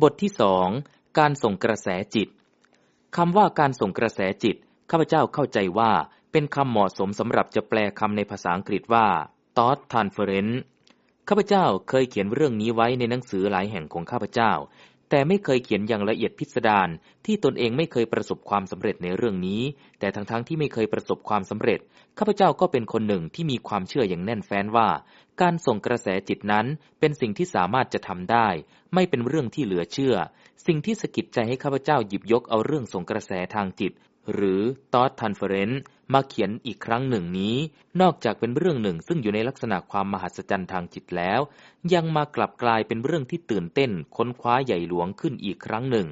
บทที่สองการส่งกระแสจิตคำว่าการส่งกระแสจิต ข้าพเจ้าเข้าใจว่า เป็นคำเหมาะสมสำหรับจะแปลคำในภาษาอังกฤษว่า thought transference ข้าพเจ้าเคยเขียนเรื่องนี้ไว้ในหนังสือหลายแห่งของข้าพเจ้า แต่ไม่เคยเขียนอย่างละเอียดพิสดารที่ตนเองไม่เคยประสบความสำเร็จในเรื่องนี้ แต่ทั้งๆทที่ไม่เคยประสบความสำเร็จ ข้าพเจ้าก็เป็นคนหนึ่งที่มีความเชื่ออย่างแน่นแฟ้นว่า การส่งกระแสจิตนั้นเป็นสิ่งที่สามารถจะทำได้ ไม่เป็นเรื่องที่เหลือเชื่อ สิ่งที่สะกิดใจให้ข้าพเจ้าหยิบยกเอาเรื่องส่งกระแสทางจิต หรือ thought transference มาเขียนอีกครั้งหนึ่งนี้ นอกจากเป็นเรื่องหนึ่งซึ่งอยู่ในลักษณะความมหัศจรรย์ทางจิตแล้ว ยังมากลับกลายเป็นเรื่องที่ตื่นเต้นค้นคว้าใหญ่หลวงขึ้นอีกครั้งหนึ่ง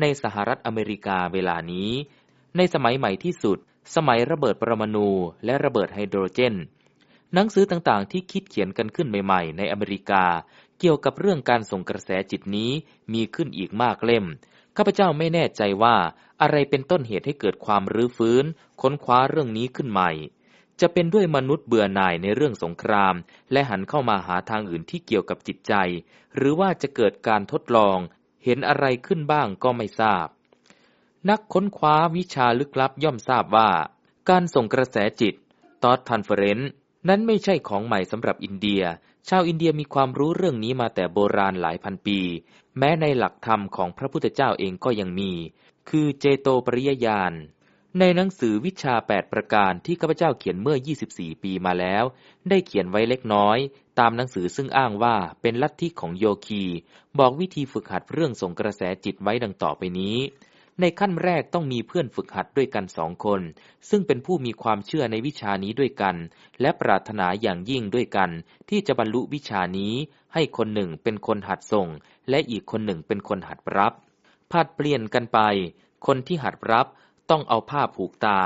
ในสหรัฐอเมริกาเวลานี้ ในสมัยใหม่ที่สุด สมัยระเบิดปรมาณูและระเบิดไฮโดรเจน หนังสือต่างๆ ที่คิดเขียนกันขึ้นใหม่ๆ ในอเมริกา เกี่ยวกับเรื่องการส่งกระแสจิตนี้มีขึ้นอีกมากเล่ม ข้าพเจ้าไม่แน่ใจว่าอะไรเป็นต้นเหตุให้เกิดความรื้อฟื้น ค้นคว้าเรื่องนี้ขึ้นใหม่ จะเป็นด้วยมนุษย์เบื่อหน่ายในเรื่องสงคราม และหันเข้ามาหาทางอื่นที่เกี่ยวกับจิตใจ หรือว่าจะเกิดการทดลอง เห็นอะไรขึ้นบ้างก็ไม่ทราบ นักค้นคว้าวิชาลึกลับย่อมทราบว่า การส่งกระแสจิต thought transference นั้นไม่ใช่ของใหม่สำหรับอินเดีย ชาวอินเดียมีความรู้เรื่องนี้มาแต่โบราณหลายพันปี แม้ในหลักธรรมของพระพุทธเจ้าเองก็ยังมี คือเจโตปริยญาณ ในหนังสือวิชา 8 ประการที่ข้าพเจ้าเขียนเมื่อ 24 ปีมาแล้ว ได้เขียนไว้เล็กน้อย ตามหนังสือซึ่งอ้างว่าเป็นลัทธิของโยคี บอกวิธีฝึกหัดเรื่องส่งกระแสจิตไว้ดังต่อไปนี้ ในขั้นแรกต้องมีเพื่อนฝึกหัดด้วยกันสองคน ซึ่งเป็นผู้มีความเชื่อในวิชานี้ด้วยกัน และปรารถนาอย่างยิ่งด้วยกัน ที่จะบรรลุวิชานี้ ให้คนหนึ่งเป็นคนหัดส่ง และอีกคนหนึ่งเป็นคนหัดรับผัดเปลี่ยนกันไป คนที่หัดรับต้องเอาผ้าผูกตา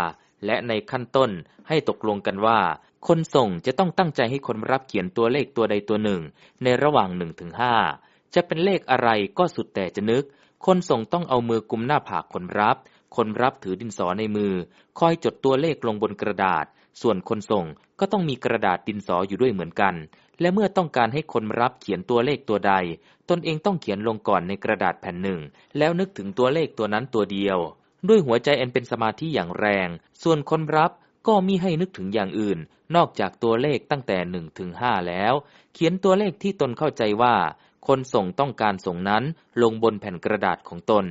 และในขั้นต้นให้ตกลงกันว่า คนส่งจะต้องตั้งใจให้คนรับเขียนตัวเลขตัวใดตัวหนึ่ง ในระหว่างหนึ่งถึงห้าจะเป็นเลขอะไรก็สุดแต่จะนึก คนส่งต้องเอามือกุมหน้าผากคนรับ คนรับถือดินสอในมือ คอยจดตัวเลขลงบนกระดาษ ส่วนคนส่งก็ต้องมีกระดาษดินสออยู่ด้วยเหมือนกัน และเมื่อต้องการให้คนรับเขียนตัวเลขตัวใด ตนเองต้องเขียนลงก่อนในกระดาษแผ่นหนึ่ง แล้วนึกถึงตัวเลขตัวนั้นตัวเดียว ด้วยหัวใจแอนเป็นสมาธิอย่างแรง ส่วนคนรับก็มิให้นึกถึงอย่างอื่น นอกจากตัวเลขตั้งแต่หนึ่งถึงห้าแล้ว เขียนตัวเลขที่ตนเข้าใจว่า คนส่งต้องการส่งนั้นลงบนแผ่นกระดาษของตน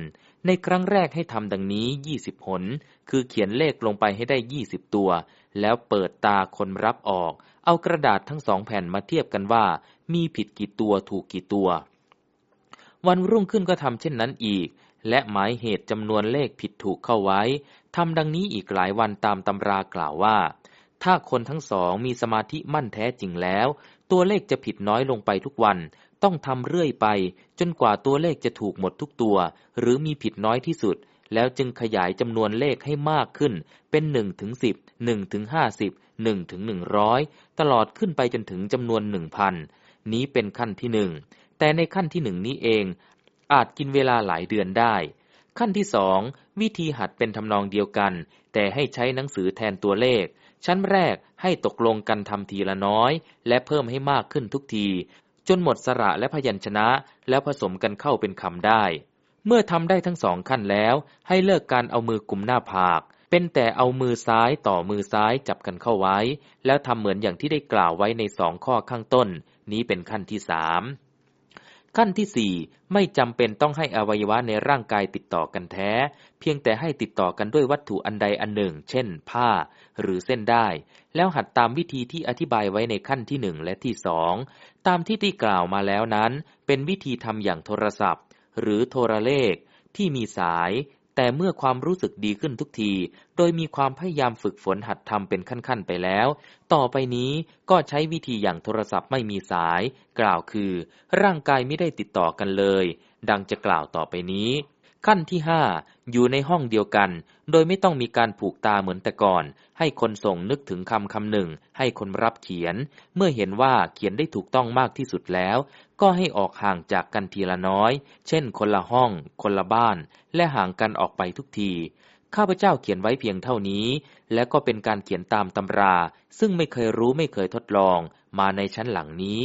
ในครั้งแรกให้ทำดังนี้ยี่สิบหน คือเขียนเลขลงไปให้ได้ยี่สิบตัว แล้วเปิดตาคนรับออก เอากระดาษทั้งสองแผ่นมาเทียบกันว่า มีผิดกี่ตัวถูกกี่ตัว วันรุ่งขึ้นก็ทำเช่นนั้นอีก และหมายเหตุจำนวนเลขผิดถูกเข้าไว้ทำดังนี้อีกหลายวันตามตำรากล่าวว่า ถ้าคนทั้งสองมีสมาธิมั่นแท้จริงแล้ว ตัวเลขจะผิดน้อยลงไปทุกวัน ต้องทำเรื่อยไป จนกว่าตัวเลขจะถูกหมดทุกตัว หรือมีผิดน้อยที่สุด แล้วจึงขยายจำนวนเลขให้มากขึ้น เป็นหนึ่งถึงสิบหนึ่งถึงห้าสิบหนึ่งถึงหนึ่งร้อยตลอดขึ้นไปจนถึงจำนวนหนึ่งพันนี้เป็นขั้นที่หนึ่งแต่ในขั้นที่หนึ่งนี้เอง อาจกินเวลาหลายเดือนได้ ขั้นที่สองวิธีหัดเป็นทำนองเดียวกัน แต่ให้ใช้หนังสือแทนตัวเลขชั้นแรกให้ตกลงกันทำทีละน้อย และเพิ่มให้มากขึ้นทุกที จนหมดสระและพยัญชนะแล้วผสมกันเข้าเป็นคำได้ เมื่อทำได้ทั้งสองขั้นแล้ว ให้เลิกการเอามือกุมหน้าผาก เป็นแต่เอามือซ้ายต่อมือซ้ายจับกันเข้าไว้ แล้วทำเหมือนอย่างที่ได้กล่าวไว้ในสองข้อข้างต้น นี้เป็นขั้นที่สามขั้นที่สี่ไม่จำเป็นต้องให้อวัยวะในร่างกายติดต่อกันแท้ เพียงแต่ให้ติดต่อกันด้วยวัตถุอันใดอันหนึ่ง เช่น ผ้า หรือเส้นได้ แล้วหัดตามวิธีที่อธิบายไว้ในขั้นที่หนึ่งและที่สอง ตามที่ได้กล่าวมาแล้วนั้น เป็นวิธีทำอย่างโทรศัพท์ หรือโทรเลขที่มีสาย แต่เมื่อความรู้สึกดีขึ้นทุกที โดยมีความพยายามฝึกฝนหัดทำเป็นขั้นๆไปแล้ว ต่อไปนี้ก็ใช้วิธีอย่างโทรศัพท์ไม่มีสาย กล่าวคือ ร่างกายไม่ได้ติดต่อกันเลย ดังจะกล่าวต่อไปนี้ ขั้นที่ห้าอยู่ในห้องเดียวกัน โดยไม่ต้องมีการผูกตาเหมือนแต่ก่อน ให้คนส่งนึกถึงคำคำหนึ่ง ให้คนรับเขียน เมื่อเห็นว่าเขียนได้ถูกต้องมากที่สุดแล้ว ก็ให้ออกห่างจากกันทีละน้อย เช่น คนละห้อง คนละบ้าน และห่างกันออกไปทุกที ข้าพเจ้าเขียนไว้เพียงเท่านี้ และก็เป็นการเขียนตามตำรา ซึ่งไม่เคยรู้ไม่เคยทดลอง มาในชั้นหลังนี้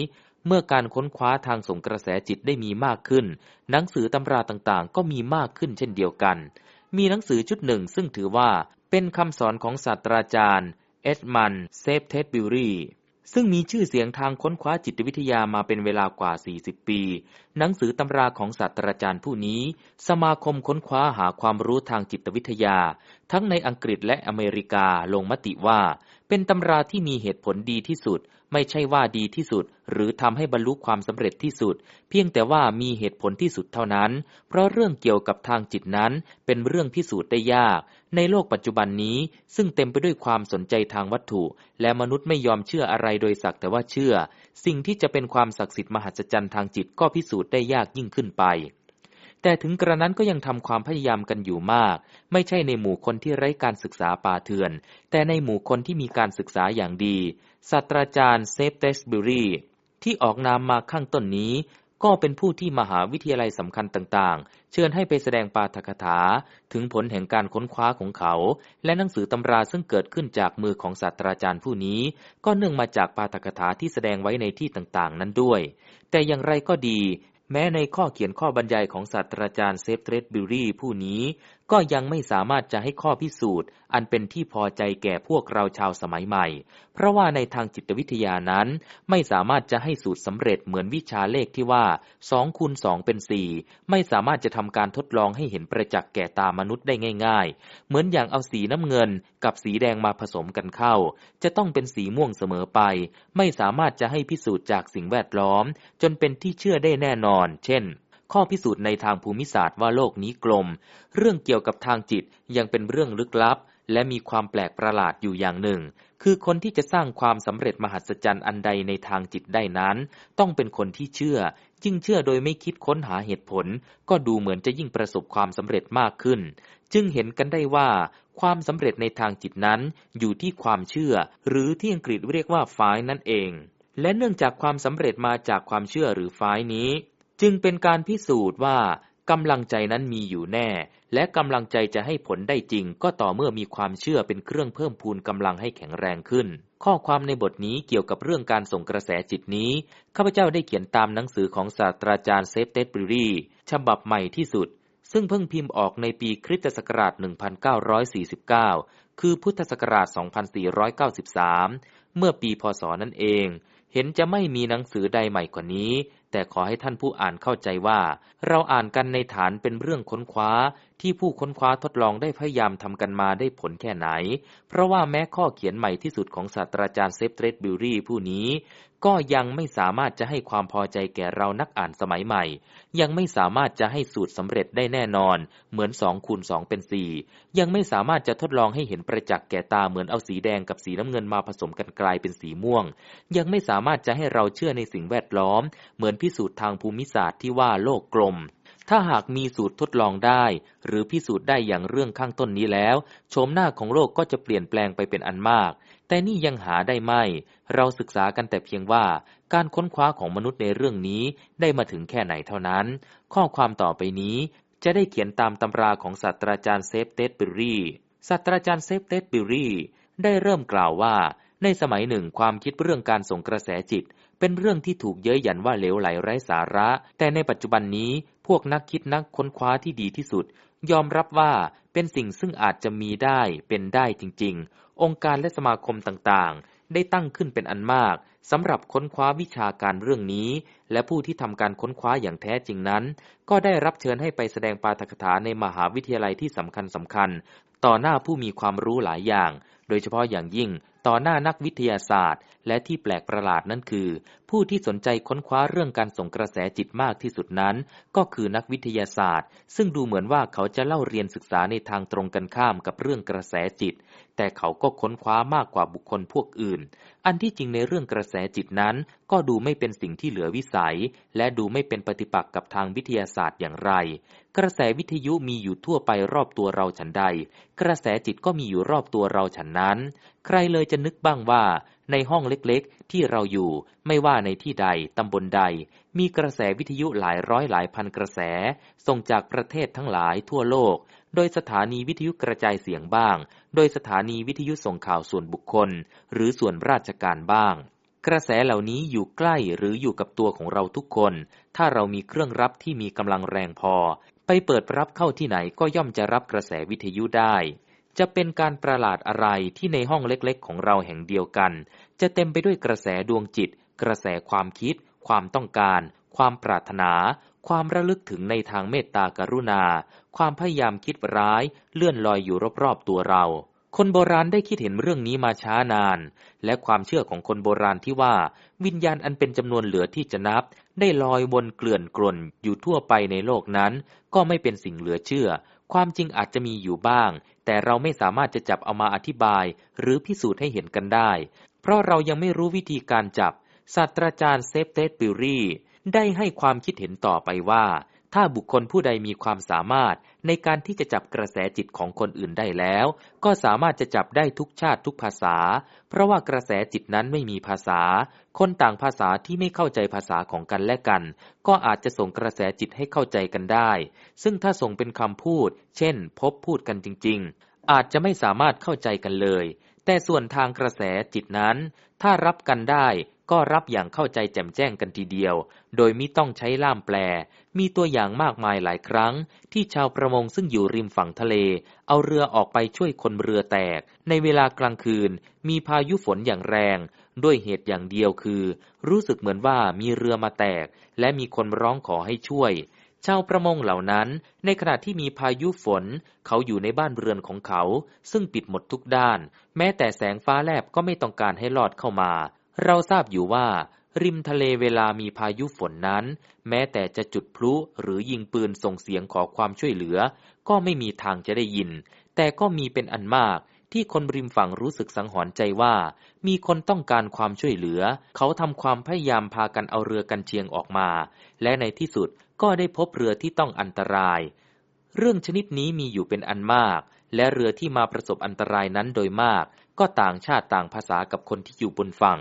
เมื่อการค้นคว้าทางส่งกระแสจิตได้มีมากขึ้น หนังสือตำราต่างๆ ก็มีมากขึ้นเช่นเดียวกัน มีหนังสือชุดหนึ่งซึ่งถือว่าเป็นคำสอนของศาสตราจารย์ Edmund Shaftesbury ซึ่งมีชื่อเสียงทางค้นคว้าจิตวิทยามาเป็นเวลากว่า 40 ปี หนังสือตำราของศาสตราจารย์ผู้นี้ สมาคมค้นคว้าหาความรู้ทางจิตวิทยา ทั้งในอังกฤษและอเมริกาลงมติว่า เป็นตำราที่มีเหตุผลดีที่สุด ไม่ใช่ว่าดีที่สุด หรือทำให้บรรลุความสำเร็จที่สุด เพียงแต่ว่ามีเหตุผลที่สุดเท่านั้น เพราะเรื่องเกี่ยวกับทางจิตนั้น เป็นเรื่องพิสูจน์ได้ยาก ในโลกปัจจุบันนี้ ซึ่งเต็มไปด้วยความสนใจทางวัตถุ และมนุษย์ไม่ยอมเชื่ออะไรโดยสักแต่ว่าเชื่อ สิ่งที่จะเป็นความศักดิ์สิทธิ์มหัศจรรย์ทางจิตก็พิสูจน์ได้ยากยิ่งขึ้นไปแต่ถึงกระนั้นก็ยังทำความพยายามกันอยู่มาก ไม่ใช่ในหมู่คนที่ไร้การศึกษาป่าเถื่อน แต่ในหมู่คนที่มีการศึกษาอย่างดี ศาสตราจารย์เซฟเตสบิรีที่ออกนามมาข้างต้นนี้ ก็เป็นผู้ที่มหาวิทยาลัยสำคัญต่างๆ เชิญให้ไปแสดงปาฐกถา ถึงผลแห่งการค้นคว้าของเขา และหนังสือตำราซึ่งเกิดขึ้นจากมือของศาสตราจารย์ผู้นี้ ก็เนื่องมาจากปาฐกถาที่แสดงไว้ในที่ต่างๆ นั้นด้วย แต่อย่างไรก็ดีแม้ในข้อเขียนข้อบรรยายของศาสตราจารย์ Shaftesbury ผู้นี้ ก็ยังไม่สามารถจะให้ข้อพิสูจน์ อันเป็นที่พอใจแก่พวกเราชาวสมัยใหม่ เพราะว่าในทางจิตวิทยานั้น ไม่สามารถจะให้สูตรสำเร็จเหมือนวิชาเลขที่ว่า2คูณ2เป็น4ไม่สามารถจะทำการทดลองให้เห็นประจักษ์แก่ตามนุษย์ได้ง่าย ๆ เหมือนอย่างเอาสีน้ำเงินกับสีแดงมาผสมกันเข้า จะต้องเป็นสีม่วงเสมอไป ไม่สามารถจะให้พิสูจน์จากสิ่งแวดล้อม จนเป็นที่เชื่อได้แน่นอน เช่น ข้อพิสูจน์ในทางภูมิศาสตร์ว่าโลกนี้กลม เรื่องเกี่ยวกับทางจิตยังเป็นเรื่องลึกลับ และมีความแปลกประหลาดอยู่อย่างหนึ่ง คือคนที่จะสร้างความสำเร็จมหัศจรรย์อันใดในทางจิตได้นั้น ต้องเป็นคนที่เชื่อยิ่งเชื่อโดยไม่คิดค้นหาเหตุผล ก็ดูเหมือนจะยิ่งประสบความสำเร็จมากขึ้น จึงเห็นกันได้ว่า ความสำเร็จในทางจิตนั้นอยู่ที่ความเชื่อ หรือที่อังกฤษเรียกว่าฝ่ายนั่นเองและเนื่องจากความสำเร็จมาจากความเชื่อหรือฝ่ายนี้ จึงเป็นการพิสูจน์ว่ากำลังใจนั้นมีอยู่แน่ และกำลังใจจะให้ผลได้จริง ก็ต่อเมื่อมีความเชื่อเป็นเครื่องเพิ่มพูนกำลังให้แข็งแรงขึ้น ข้อความในบทนี้เกี่ยวกับเรื่องการส่งกระแสจิตนี้ ข้าพเจ้าได้เขียนตามหนังสือของศาสตราจารย์เซฟเตสบรีฉบับใหม่ที่สุด ซึ่งเพิ่งพิมพ์ออกในปีคริสตศักราช 1949 คือพุทธศักราช 2493 เมื่อปีพศนั่นเอง เห็นจะไม่มีหนังสือใดใหม่กว่านี้ แต่ขอให้ท่านผู้อ่านเข้าใจว่า เราอ่านกันในฐานเป็นเรื่องค้นคว้า ที่ผู้ค้นคว้าทดลองได้พยายามทำกันมาได้ผลแค่ไหน เพราะว่าแม้ข้อเขียนใหม่ที่สุดของศาสตราจารย์ Shaftesbury ผู้นี้ ก็ยังไม่สามารถจะให้ความพอใจแก่เรานักอ่านสมัยใหม่ ยังไม่สามารถจะให้สูตรสำเร็จได้แน่นอน เหมือนสองคูณสองเป็นสี่ยังไม่สามารถจะทดลองให้เห็นประจักษ์แก่ตาเหมือนเอาสีแดงกับสีน้ำเงินมาผสมกันกลายเป็นสีม่วง ยังไม่สามารถจะให้เราเชื่อในสิ่งแวดล้อม เหมือนพิสูจน์ทางภูมิศาสตร์ที่ว่าโลกกลมถ้าหากมีสูตรทดลองได้ หรือพิสูจน์ได้อย่างเรื่องข้างต้นนี้แล้ว โฉมหน้าของโลกก็จะเปลี่ยนแปลงไปเป็นอันมาก แต่นี่ยังหาได้ไม่ เราศึกษากันแต่เพียงว่าการค้นคว้าของมนุษย์ในเรื่องนี้ได้มาถึงแค่ไหนเท่านั้น ข้อความต่อไปนี้จะได้เขียนตามตำราของศาสตราจารย์ Shaftesbury ศาสตราจารย์ Shaftesbury ได้เริ่มกล่าวว่า ในสมัยหนึ่งความคิดเรื่องการส่งกระแสจิต เป็นเรื่องที่ถูกเย้ยหยันว่าเหลวไหลไร้สาระ แต่ในปัจจุบันนี้พวกนักคิดนักค้นคว้าที่ดีที่สุด ยอมรับว่าเป็นสิ่งซึ่งอาจจะมีได้เป็นได้จริง องค์การและสมาคมต่างๆ ได้ตั้งขึ้นเป็นอันมากสำหรับค้นคว้าวิชาการเรื่องนี้ และผู้ที่ทำการค้นคว้าอย่างแท้จริงนั้น ก็ได้รับเชิญให้ไปแสดงปาฐกถาในมหาวิทยาลัยที่สำคัญสำคัญ ต่อหน้าผู้มีความรู้หลายอย่าง โดยเฉพาะอย่างยิ่งต่อหน้านักวิทยาศาสตร์ และที่แปลกประหลาดนั่นคือ ผู้ที่สนใจค้นคว้าเรื่องการส่งกระแสจิตมากที่สุดนั้น ก็คือนักวิทยาศาสตร์ ซึ่งดูเหมือนว่าเขาจะเล่าเรียนศึกษาในทางตรงกันข้ามกับเรื่องกระแสจิต แต่เขาก็ค้นคว้ามากกว่าบุคคลพวกอื่น อันที่จริงในเรื่องกระแสจิตนั้น ก็ดูไม่เป็นสิ่งที่เหลือวิสัย และดูไม่เป็นปฏิปักษ์กับทางวิทยาศาสตร์อย่างไร กระแสวิทยุมีอยู่ทั่วไปรอบตัวเราฉันใด กระแสจิตก็มีอยู่รอบตัวเราฉันนั้น ใครเลยจะนึกบ้างว่า ในห้องเล็กๆ ที่เราอยู่ไม่ว่าในที่ใดตำบลใด มีกระแสวิทยุหลายร้อยหลายพันกระแส ส่งจากประเทศทั้งหลายทั่วโลก โดยสถานีวิทยุกระจายเสียงบ้าง โดยสถานีวิทยุส่งข่าวส่วนบุคคล หรือส่วนราชการบ้าง กระแสเหล่านี้อยู่ใกล้หรืออยู่กับตัวของเราทุกคน ถ้าเรามีเครื่องรับที่มีกำลังแรงพอ ไปเปิดรับเข้าที่ไหนก็ย่อมจะรับกระแสวิทยุได้ จะเป็นการประหลาดอะไรที่ในห้องเล็กๆ ของเราแห่งเดียวกัน จะเต็มไปด้วยกระแสดวงจิต กระแสความคิด ความต้องการ ความปรารถนา ความระลึกถึงในทางเมตตากรุณา ความพยายามคิดร้ายเลื่อนลอยอยู่รอบๆตัวเรา คนโบราณได้คิดเห็นเรื่องนี้มาช้านาน และความเชื่อของคนโบราณที่ว่า วิญญาณอันเป็นจำนวนเหลือที่จะนับ ได้ลอยวนเกลื่อนกล่นอยู่ทั่วไปในโลกนั้น ก็ไม่เป็นสิ่งเหลือเชื่อ ความจริงอาจจะมีอยู่บ้าง แต่เราไม่สามารถจะจับเอามาอธิบาย หรือพิสูจน์ให้เห็นกันได้ เพราะเรายังไม่รู้วิธีการจับศาสตราจารย์ Shaftesbury ได้ให้ความคิดเห็นต่อไปว่า ถ้าบุคคลผู้ใดมีความสามารถในการที่จะจับกระแสจิตของคนอื่นได้แล้ว ก็สามารถจะจับได้ทุกชาติทุกภาษา เพราะว่ากระแสจิตนั้นไม่มีภาษา คนต่างภาษาที่ไม่เข้าใจภาษาของกันและกัน ก็อาจจะส่งกระแสจิตให้เข้าใจกันได้ ซึ่งถ้าส่งเป็นคำพูด เช่น พบพูดกันจริง ๆ อาจจะไม่สามารถเข้าใจกันเลย แต่ส่วนทางกระแสจิตนั้น ถ้ารับกันได้ ก็รับอย่างเข้าใจแจ่มแจ้งกันทีเดียว โดยมิต้องใช้ล่ามแปล มีตัวอย่างมากมายหลายครั้ง ที่ชาวประมงซึ่งอยู่ริมฝั่งทะเล เอาเรือออกไปช่วยคนเรือแตก ในเวลากลางคืน มีพายุฝนอย่างแรง ด้วยเหตุอย่างเดียวคือ รู้สึกเหมือนว่ามีเรือมาแตก และมีคนร้องขอให้ช่วยชาวประมงเหล่านั้น ในขณะที่มีพายุฝน เขาอยู่ในบ้านเรือนของเขา ซึ่งปิดหมดทุกด้าน แม้แต่แสงฟ้าแลบก็ไม่ต้องการให้ลอดเข้ามา เราทราบอยู่ว่า ริมทะเลเวลามีพายุฝนนั้น แม้แต่จะจุดพลุหรือยิงปืนส่งเสียงขอความช่วยเหลือ ก็ไม่มีทางจะได้ยิน แต่ก็มีเป็นอันมากที่คนริมฝั่งรู้สึกสังหรณ์ใจว่า มีคนต้องการความช่วยเหลือ เขาทำความพยายามพากันเอาเรือกันเชียงออกมา และในที่สุดก็ได้พบเรือที่ต้องอันตราย เรื่องชนิดนี้มีอยู่เป็นอันมาก และเรือที่มาประสบอันตรายนั้นโดยมาก ก็ต่างชาติต่างภาษากับคนที่อยู่บนฝั่ง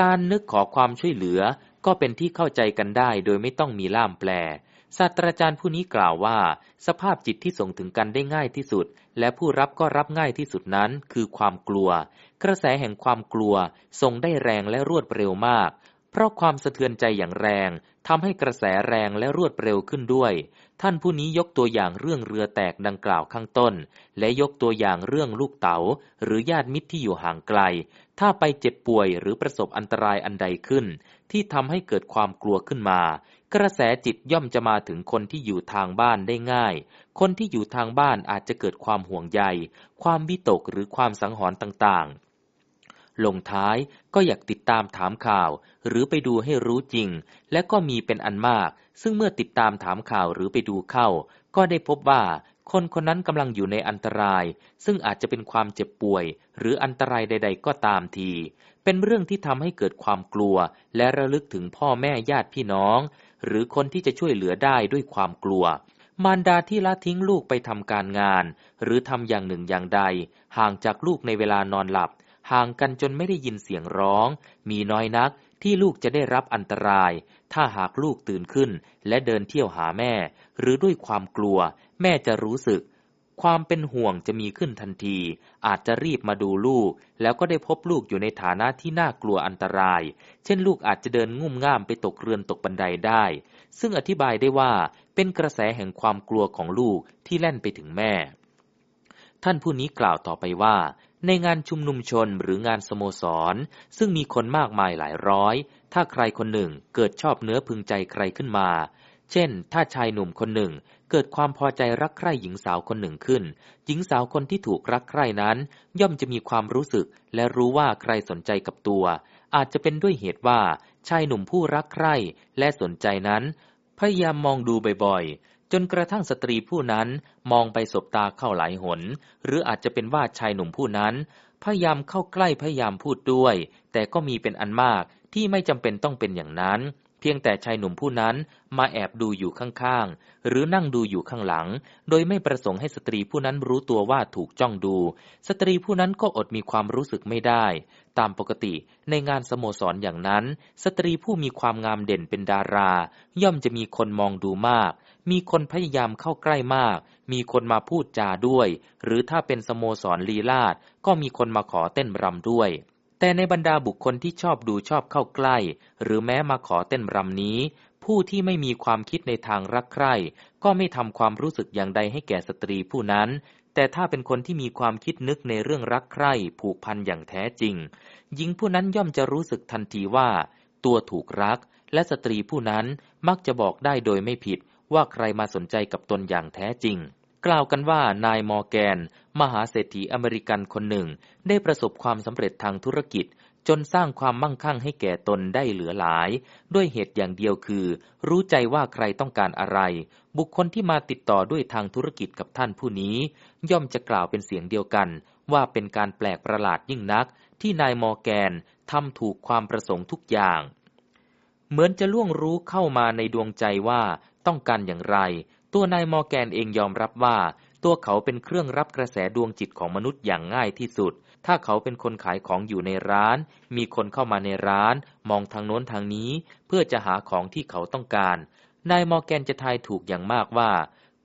การนึกขอความช่วยเหลือก็เป็นที่เข้าใจกันได้โดยไม่ต้องมีล่ามแปล ศาสตราจารย์ผู้นี้กล่าวว่า สภาพจิตที่ส่งถึงกันได้ง่ายที่สุด และผู้รับก็รับง่ายที่สุดนั้นคือความกลัว กระแสแห่งความกลัวส่งได้แรงและรวดเร็วมาก เพราะความสะเทือนใจอย่างแรงทำให้กระแสแรงและรวดเร็วขึ้นด้วย ท่านผู้นี้ยกตัวอย่างเรื่องเรือแตกดังกล่าวข้างต้น และยกตัวอย่างเรื่องลูกเตา๋าหรือญาติมิตรที่อยู่ห่างไกล ถ้าไปเจ็บป่วยหรือประสบอันตรายอันใดขึ้น ที่ทำให้เกิดความกลัวขึ้นมา กระแสจิตย่อมจะมาถึงคนที่อยู่ทางบ้านได้ง่าย คนที่อยู่ทางบ้านอาจจะเกิดความห่วงใย ความวิตกหรือความสังหรณ์ต่างๆ ลงท้ายก็อยากติดตามถามข่าว หรือไปดูให้รู้จริง และก็มีเป็นอันมาก ซึ่งเมื่อติดตามถามข่าวหรือไปดูเข้า ก็ได้พบว่า คนคนนั้นกำลังอยู่ในอันตราย ซึ่งอาจจะเป็นความเจ็บป่วย หรืออันตรายใด ๆ ก็ตามที เป็นเรื่องที่ทำให้เกิดความกลัว และระลึกถึงพ่อแม่ญาติพี่น้อง หรือคนที่จะช่วยเหลือได้ด้วยความกลัว มารดาที่ละทิ้งลูกไปทำการงาน หรือทำอย่างหนึ่งอย่างใด ห่างจากลูกในเวลานอนหลับ ห่างกันจนไม่ได้ยินเสียงร้อง มีน้อยนักที่ลูกจะได้รับอันตราย ถ้าหากลูกตื่นขึ้น และเดินเที่ยวหาแม่ หรือด้วยความกลัว แม่จะรู้สึก ความเป็นห่วงจะมีขึ้นทันที อาจจะรีบมาดูลูก แล้วก็ได้พบลูกอยู่ในฐานะที่น่ากลัวอันตราย เช่นลูกอาจจะเดินงุ่มง่ามไปตกเรือนตกบันไดได้ ซึ่งอธิบายได้ว่าเป็นกระแสแห่งความกลัวของลูกที่แล่นไปถึงแม่ท่านผู้นี้กล่าวต่อไปว่า ในงานชุมนุมชนหรืองานสโมสร ซึ่งมีคนมากมายหลายร้อย ถ้าใครคนหนึ่งเกิดชอบเนื้อพึงใจใครขึ้นมา เช่น ถ้าชายหนุ่มคนหนึ่งเกิดความพอใจรักใคร่หญิงสาวคนหนึ่งขึ้น หญิงสาวคนที่ถูกรักใคร่นั้น ย่อมจะมีความรู้สึก และรู้ว่าใครสนใจกับตัว อาจจะเป็นด้วยเหตุว่า ชายหนุ่มผู้รักใคร่และสนใจนั้น พยายามมองดูบ่อย จนกระทั่งสตรีผู้นั้นมองไปสบตาเข้าหลายหน หรืออาจจะเป็นว่าชายหนุ่มผู้นั้น พยายามเข้าใกล้พยายามพูดด้วย แต่ก็มีเป็นอันมากที่ไม่จำเป็นต้องเป็นอย่างนั้น เพียงแต่ชายหนุ่มผู้นั้นมาแอบดูอยู่ข้างๆ หรือนั่งดูอยู่ข้างหลัง โดยไม่ประสงค์ให้สตรีผู้นั้นรู้ตัวว่าถูกจ้องดู สตรีผู้นั้นก็อดมีความรู้สึกไม่ได้ ตามปกติในงานสโมสรอย่างนั้น สตรีผู้มีความงามเด่นเป็นดารา ย่อมจะมีคนมองดูมาก มีคนพยายามเข้าใกล้มาก มีคนมาพูดจาด้วย หรือถ้าเป็นสโมสรลีลาดก็มีคนมาขอเต้นรำด้วย แต่ในบรรดาบุคคลที่ชอบดูชอบเข้าใกล้ หรือแม้มาขอเต้นรำนี้ ผู้ที่ไม่มีความคิดในทางรักใคร่ก็ไม่ทำความรู้สึกอย่างใดให้แก่สตรีผู้นั้นแต่ถ้าเป็นคนที่มีความคิดนึกในเรื่องรักใคร่ผูกพันอย่างแท้จริง หญิงผู้นั้นย่อมจะรู้สึกทันทีว่า ตัวถูกรัก และสตรีผู้นั้นมักจะบอกได้โดยไม่ผิด ว่าใครมาสนใจกับตนอย่างแท้จริง กล่าวกันว่านายมอร์แกน มหาเศรษฐีอเมริกันคนหนึ่ง ได้ประสบความสำเร็จทางธุรกิจ จนสร้างความมั่งคั่งให้แก่ตนได้เหลือหลาย ด้วยเหตุอย่างเดียวคือ รู้ใจว่าใครต้องการอะไร บุคคลที่มาติดต่อด้วยทางธุรกิจกับท่านผู้นี้ ย่อมจะกล่าวเป็นเสียงเดียวกัน ว่าเป็นการแปลกประหลาดยิ่งนัก ที่นายมอร์แกนทำถูกความประสงค์ทุกอย่างเหมือนจะล่วงรู้เข้ามาในดวงใจว่า ต้องการอย่างไร ตัวนายมอร์แกนเองยอมรับว่า ตัวเขาเป็นเครื่องรับกระแสดวงจิตของมนุษย์อย่างง่ายที่สุด ถ้าเขาเป็นคนขายของอยู่ในร้าน มีคนเข้ามาในร้าน มองทางโน้นทางนี้ เพื่อจะหาของที่เขาต้องการ นายมอร์แกนจะทายถูกอย่างมากว่า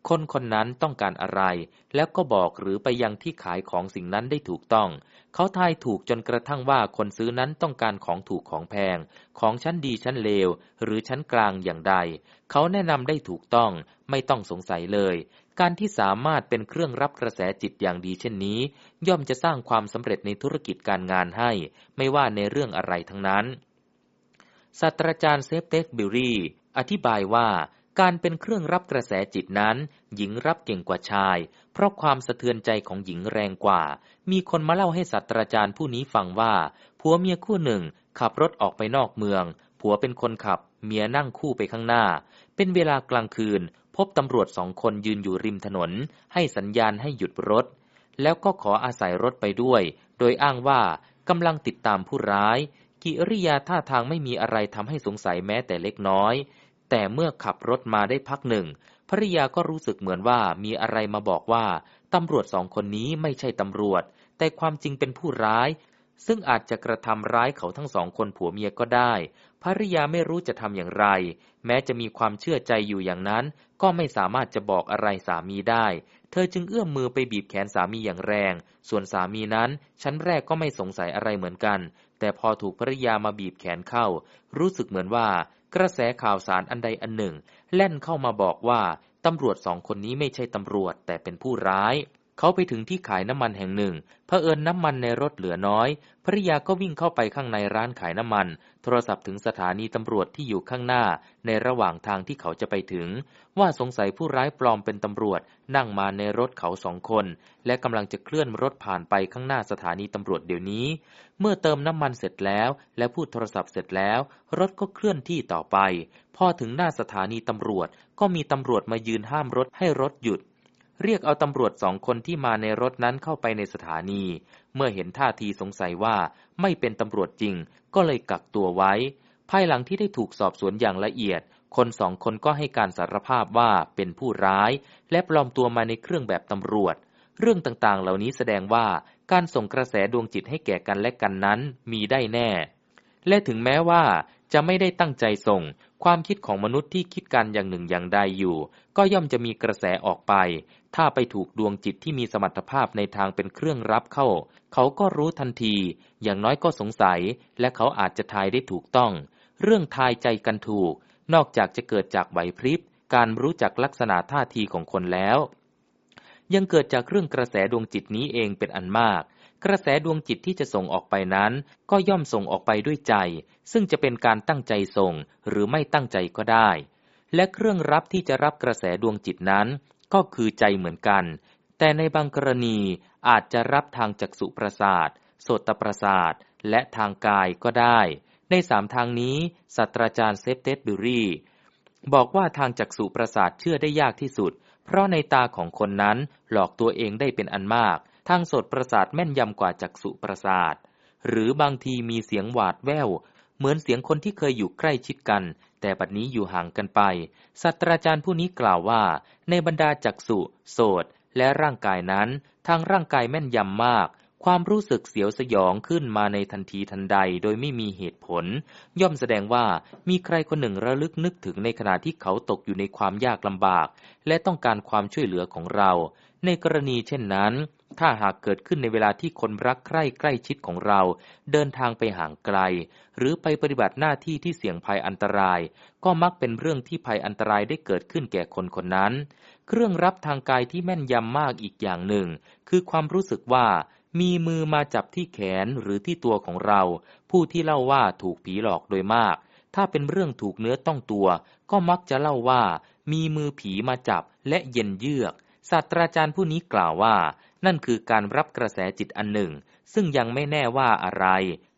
คนคนนั้นต้องการอะไร แล้วก็บอกหรือไปยังที่ขายของสิ่งนั้นได้ถูกต้อง เขาทายถูกจนกระทั่งว่าคนซื้อนั้นต้องการของถูกของแพง ของชั้นดีชั้นเลว หรือชั้นกลางอย่างใด เขาแนะนำได้ถูกต้อง ไม่ต้องสงสัยเลย การที่สามารถเป็นเครื่องรับกระแสจิตอย่างดีเช่นนี้ ย่อมจะสร้างความสำเร็จในธุรกิจการงานให้ ไม่ว่าในเรื่องอะไรทั้งนั้นศาสตราจารย์ Shaftesbury อธิบายว่า การเป็นเครื่องรับกระแสจิตนั้น หญิงรับเก่งกว่าชาย เพราะความสะเทือนใจของหญิงแรงกว่า มีคนมาเล่าให้ศาสตราจารย์ผู้นี้ฟังว่าผัวเมียคู่หนึ่ง ขับรถออกไปนอกเมือง ผัวเป็นคนขับ เมียนั่งคู่ไปข้างหน้า เป็นเวลากลางคืน พบตำรวจสองคนยืนอยู่ริมถนน ให้สัญญาณให้หยุดรถ แล้วก็ขออาศัยรถไปด้วย โดยอ้างว่ากำลังติดตามผู้ร้าย กิริยาท่าทางไม่มีอะไรทำให้สงสัยแม้แต่เล็กน้อย แต่เมื่อขับรถมาได้พักหนึ่งภริยาก็รู้สึกเหมือนว่ามีอะไรมาบอกว่าตำรวจสองคนนี้ไม่ใช่ตำรวจ แต่ความจริงเป็นผู้ร้าย ซึ่งอาจจะกระทำร้ายเขาทั้งสองคนผัวเมียก็ได้ภริยาไม่รู้จะทำอย่างไร แม้จะมีความเชื่อใจอยู่อย่างนั้น ก็ไม่สามารถจะบอกอะไรสามีได้ เธอจึงเอื้อมมือไปบีบแขนสามีอย่างแรง ส่วนสามีนั้น ชั้นแรกก็ไม่สงสัยอะไรเหมือนกัน แต่พอถูกภริยามาบีบแขนเข้า รู้สึกเหมือนว่า กระแสข่าวสารอันใดอันหนึ่ง แล่นเข้ามาบอกว่าตำรวจสองคนนี้ไม่ใช่ตำรวจแต่เป็นผู้ร้าย เขาไปถึงที่ขายน้ำมันแห่งหนึ่งเผอิญน้ำมันในรถเหลือน้อยภริยาก็วิ่งเข้าไปข้างในร้านขายน้ำมัน โทรศัพท์ถึงสถานีตำรวจที่อยู่ข้างหน้า ในระหว่างทางที่เขาจะไปถึง ว่าสงสัยผู้ร้ายปลอมเป็นตำรวจ นั่งมาในรถเขาสองคน และกำลังจะเคลื่อนรถผ่านไปข้างหน้าสถานีตำรวจเดี๋ยวนี้ เมื่อเติมน้ำมันเสร็จแล้ว และพูดโทรศัพท์เสร็จแล้ว รถก็เคลื่อนที่ต่อไป พอถึงหน้าสถานีตำรวจก็มีตำรวจมายืนห้ามรถให้รถหยุด เรียกเอาตำรวจสองคนที่มาในรถนั้นเข้าไปในสถานี เมื่อเห็นท่าทีสงสัยว่าไม่เป็นตำรวจจริง ก็เลยกักตัวไว้ ภายหลังที่ได้ถูกสอบสวนอย่างละเอียด คนสองคนก็ให้การสารภาพว่าเป็นผู้ร้าย และปลอมตัวมาในเครื่องแบบตำรวจ เรื่องต่างๆ เหล่านี้แสดงว่าการส่งกระแสดวงจิตให้แก่กันและกันนั้นมีได้แน่ และถึงแม้ว่า จะไม่ได้ตั้งใจส่ง ความคิดของมนุษย์ที่คิดการอย่างหนึ่งอย่างใดอยู่ ก็ย่อมจะมีกระแสออกไป ถ้าไปถูกดวงจิตที่มีสมรรถภาพในทางเป็นเครื่องรับเข้า เขาก็รู้ทันที อย่างน้อยก็สงสัย และเขาอาจจะทายได้ถูกต้อง เรื่องทายใจกันถูก นอกจากจะเกิดจากไหวพริบ การรู้จักลักษณะท่าทีของคนแล้ว ยังเกิดจากเรื่องกระแสดวงจิตนี้เองเป็นอันมาก กระแสดวงจิตที่จะส่งออกไปนั้น ก็ย่อมส่งออกไปด้วยใจ ซึ่งจะเป็นการตั้งใจส่งหรือไม่ตั้งใจก็ได้ และเครื่องรับที่จะรับกระแสดวงจิตนั้น ก็คือใจเหมือนกัน แต่ในบางกรณีอาจจะรับทางจักษุประสาทโสตประสาทและทางกายก็ได้ ในสามทางนี้ศาสตราจารย์เซฟเตสบิรีบอกว่าทางจักษุประสาทเชื่อได้ยากที่สุด เพราะในตาของคนนั้นหลอกตัวเองได้เป็นอันมาก ทางโสตประสาทแม่นยำกว่าจักษุประสาท หรือบางทีมีเสียงหวาดแวว เหมือนเสียงคนที่เคยอยู่ใกล้ชิดกัน แต่บัดนี้อยู่ห่างกันไปศาสตราจารย์ผู้นี้กล่าวว่า ในบรรดาจักษุโสดและร่างกายนั้น ทางร่างกายแม่นยำมาก ความรู้สึกเสียวสยองขึ้นมาในทันทีทันใดโดยไม่มีเหตุผล ย่อมแสดงว่ามีใครคนหนึ่งระลึกนึกถึงในขณะที่เขาตกอยู่ในความยากลำบาก และต้องการความช่วยเหลือของเรา ในกรณีเช่นนั้น ถ้าหากเกิดขึ้นในเวลาที่คนรักใคร่ใกล้ชิดของเรา เดินทางไปห่างไกล หรือไปปฏิบัติหน้าที่ที่เสี่ยงภัยอันตราย ก็มักเป็นเรื่องที่ภัยอันตรายได้เกิดขึ้นแก่คนคนนั้น เครื่องรับทางกายที่แม่นยำมากอีกอย่างหนึ่ง คือความรู้สึกว่ามีมือมาจับที่แขนหรือที่ตัวของเรา ผู้ที่เล่าว่าถูกผีหลอกโดยมาก ถ้าเป็นเรื่องถูกเนื้อต้องตัว ก็มักจะเล่าว่า มีมือผีมาจับและเย็นเยือกศาสตราจารย์ผู้นี้กล่าวว่า นั่นคือการรับกระแสจิตอันหนึ่ง ซึ่งยังไม่แน่ว่าอะไร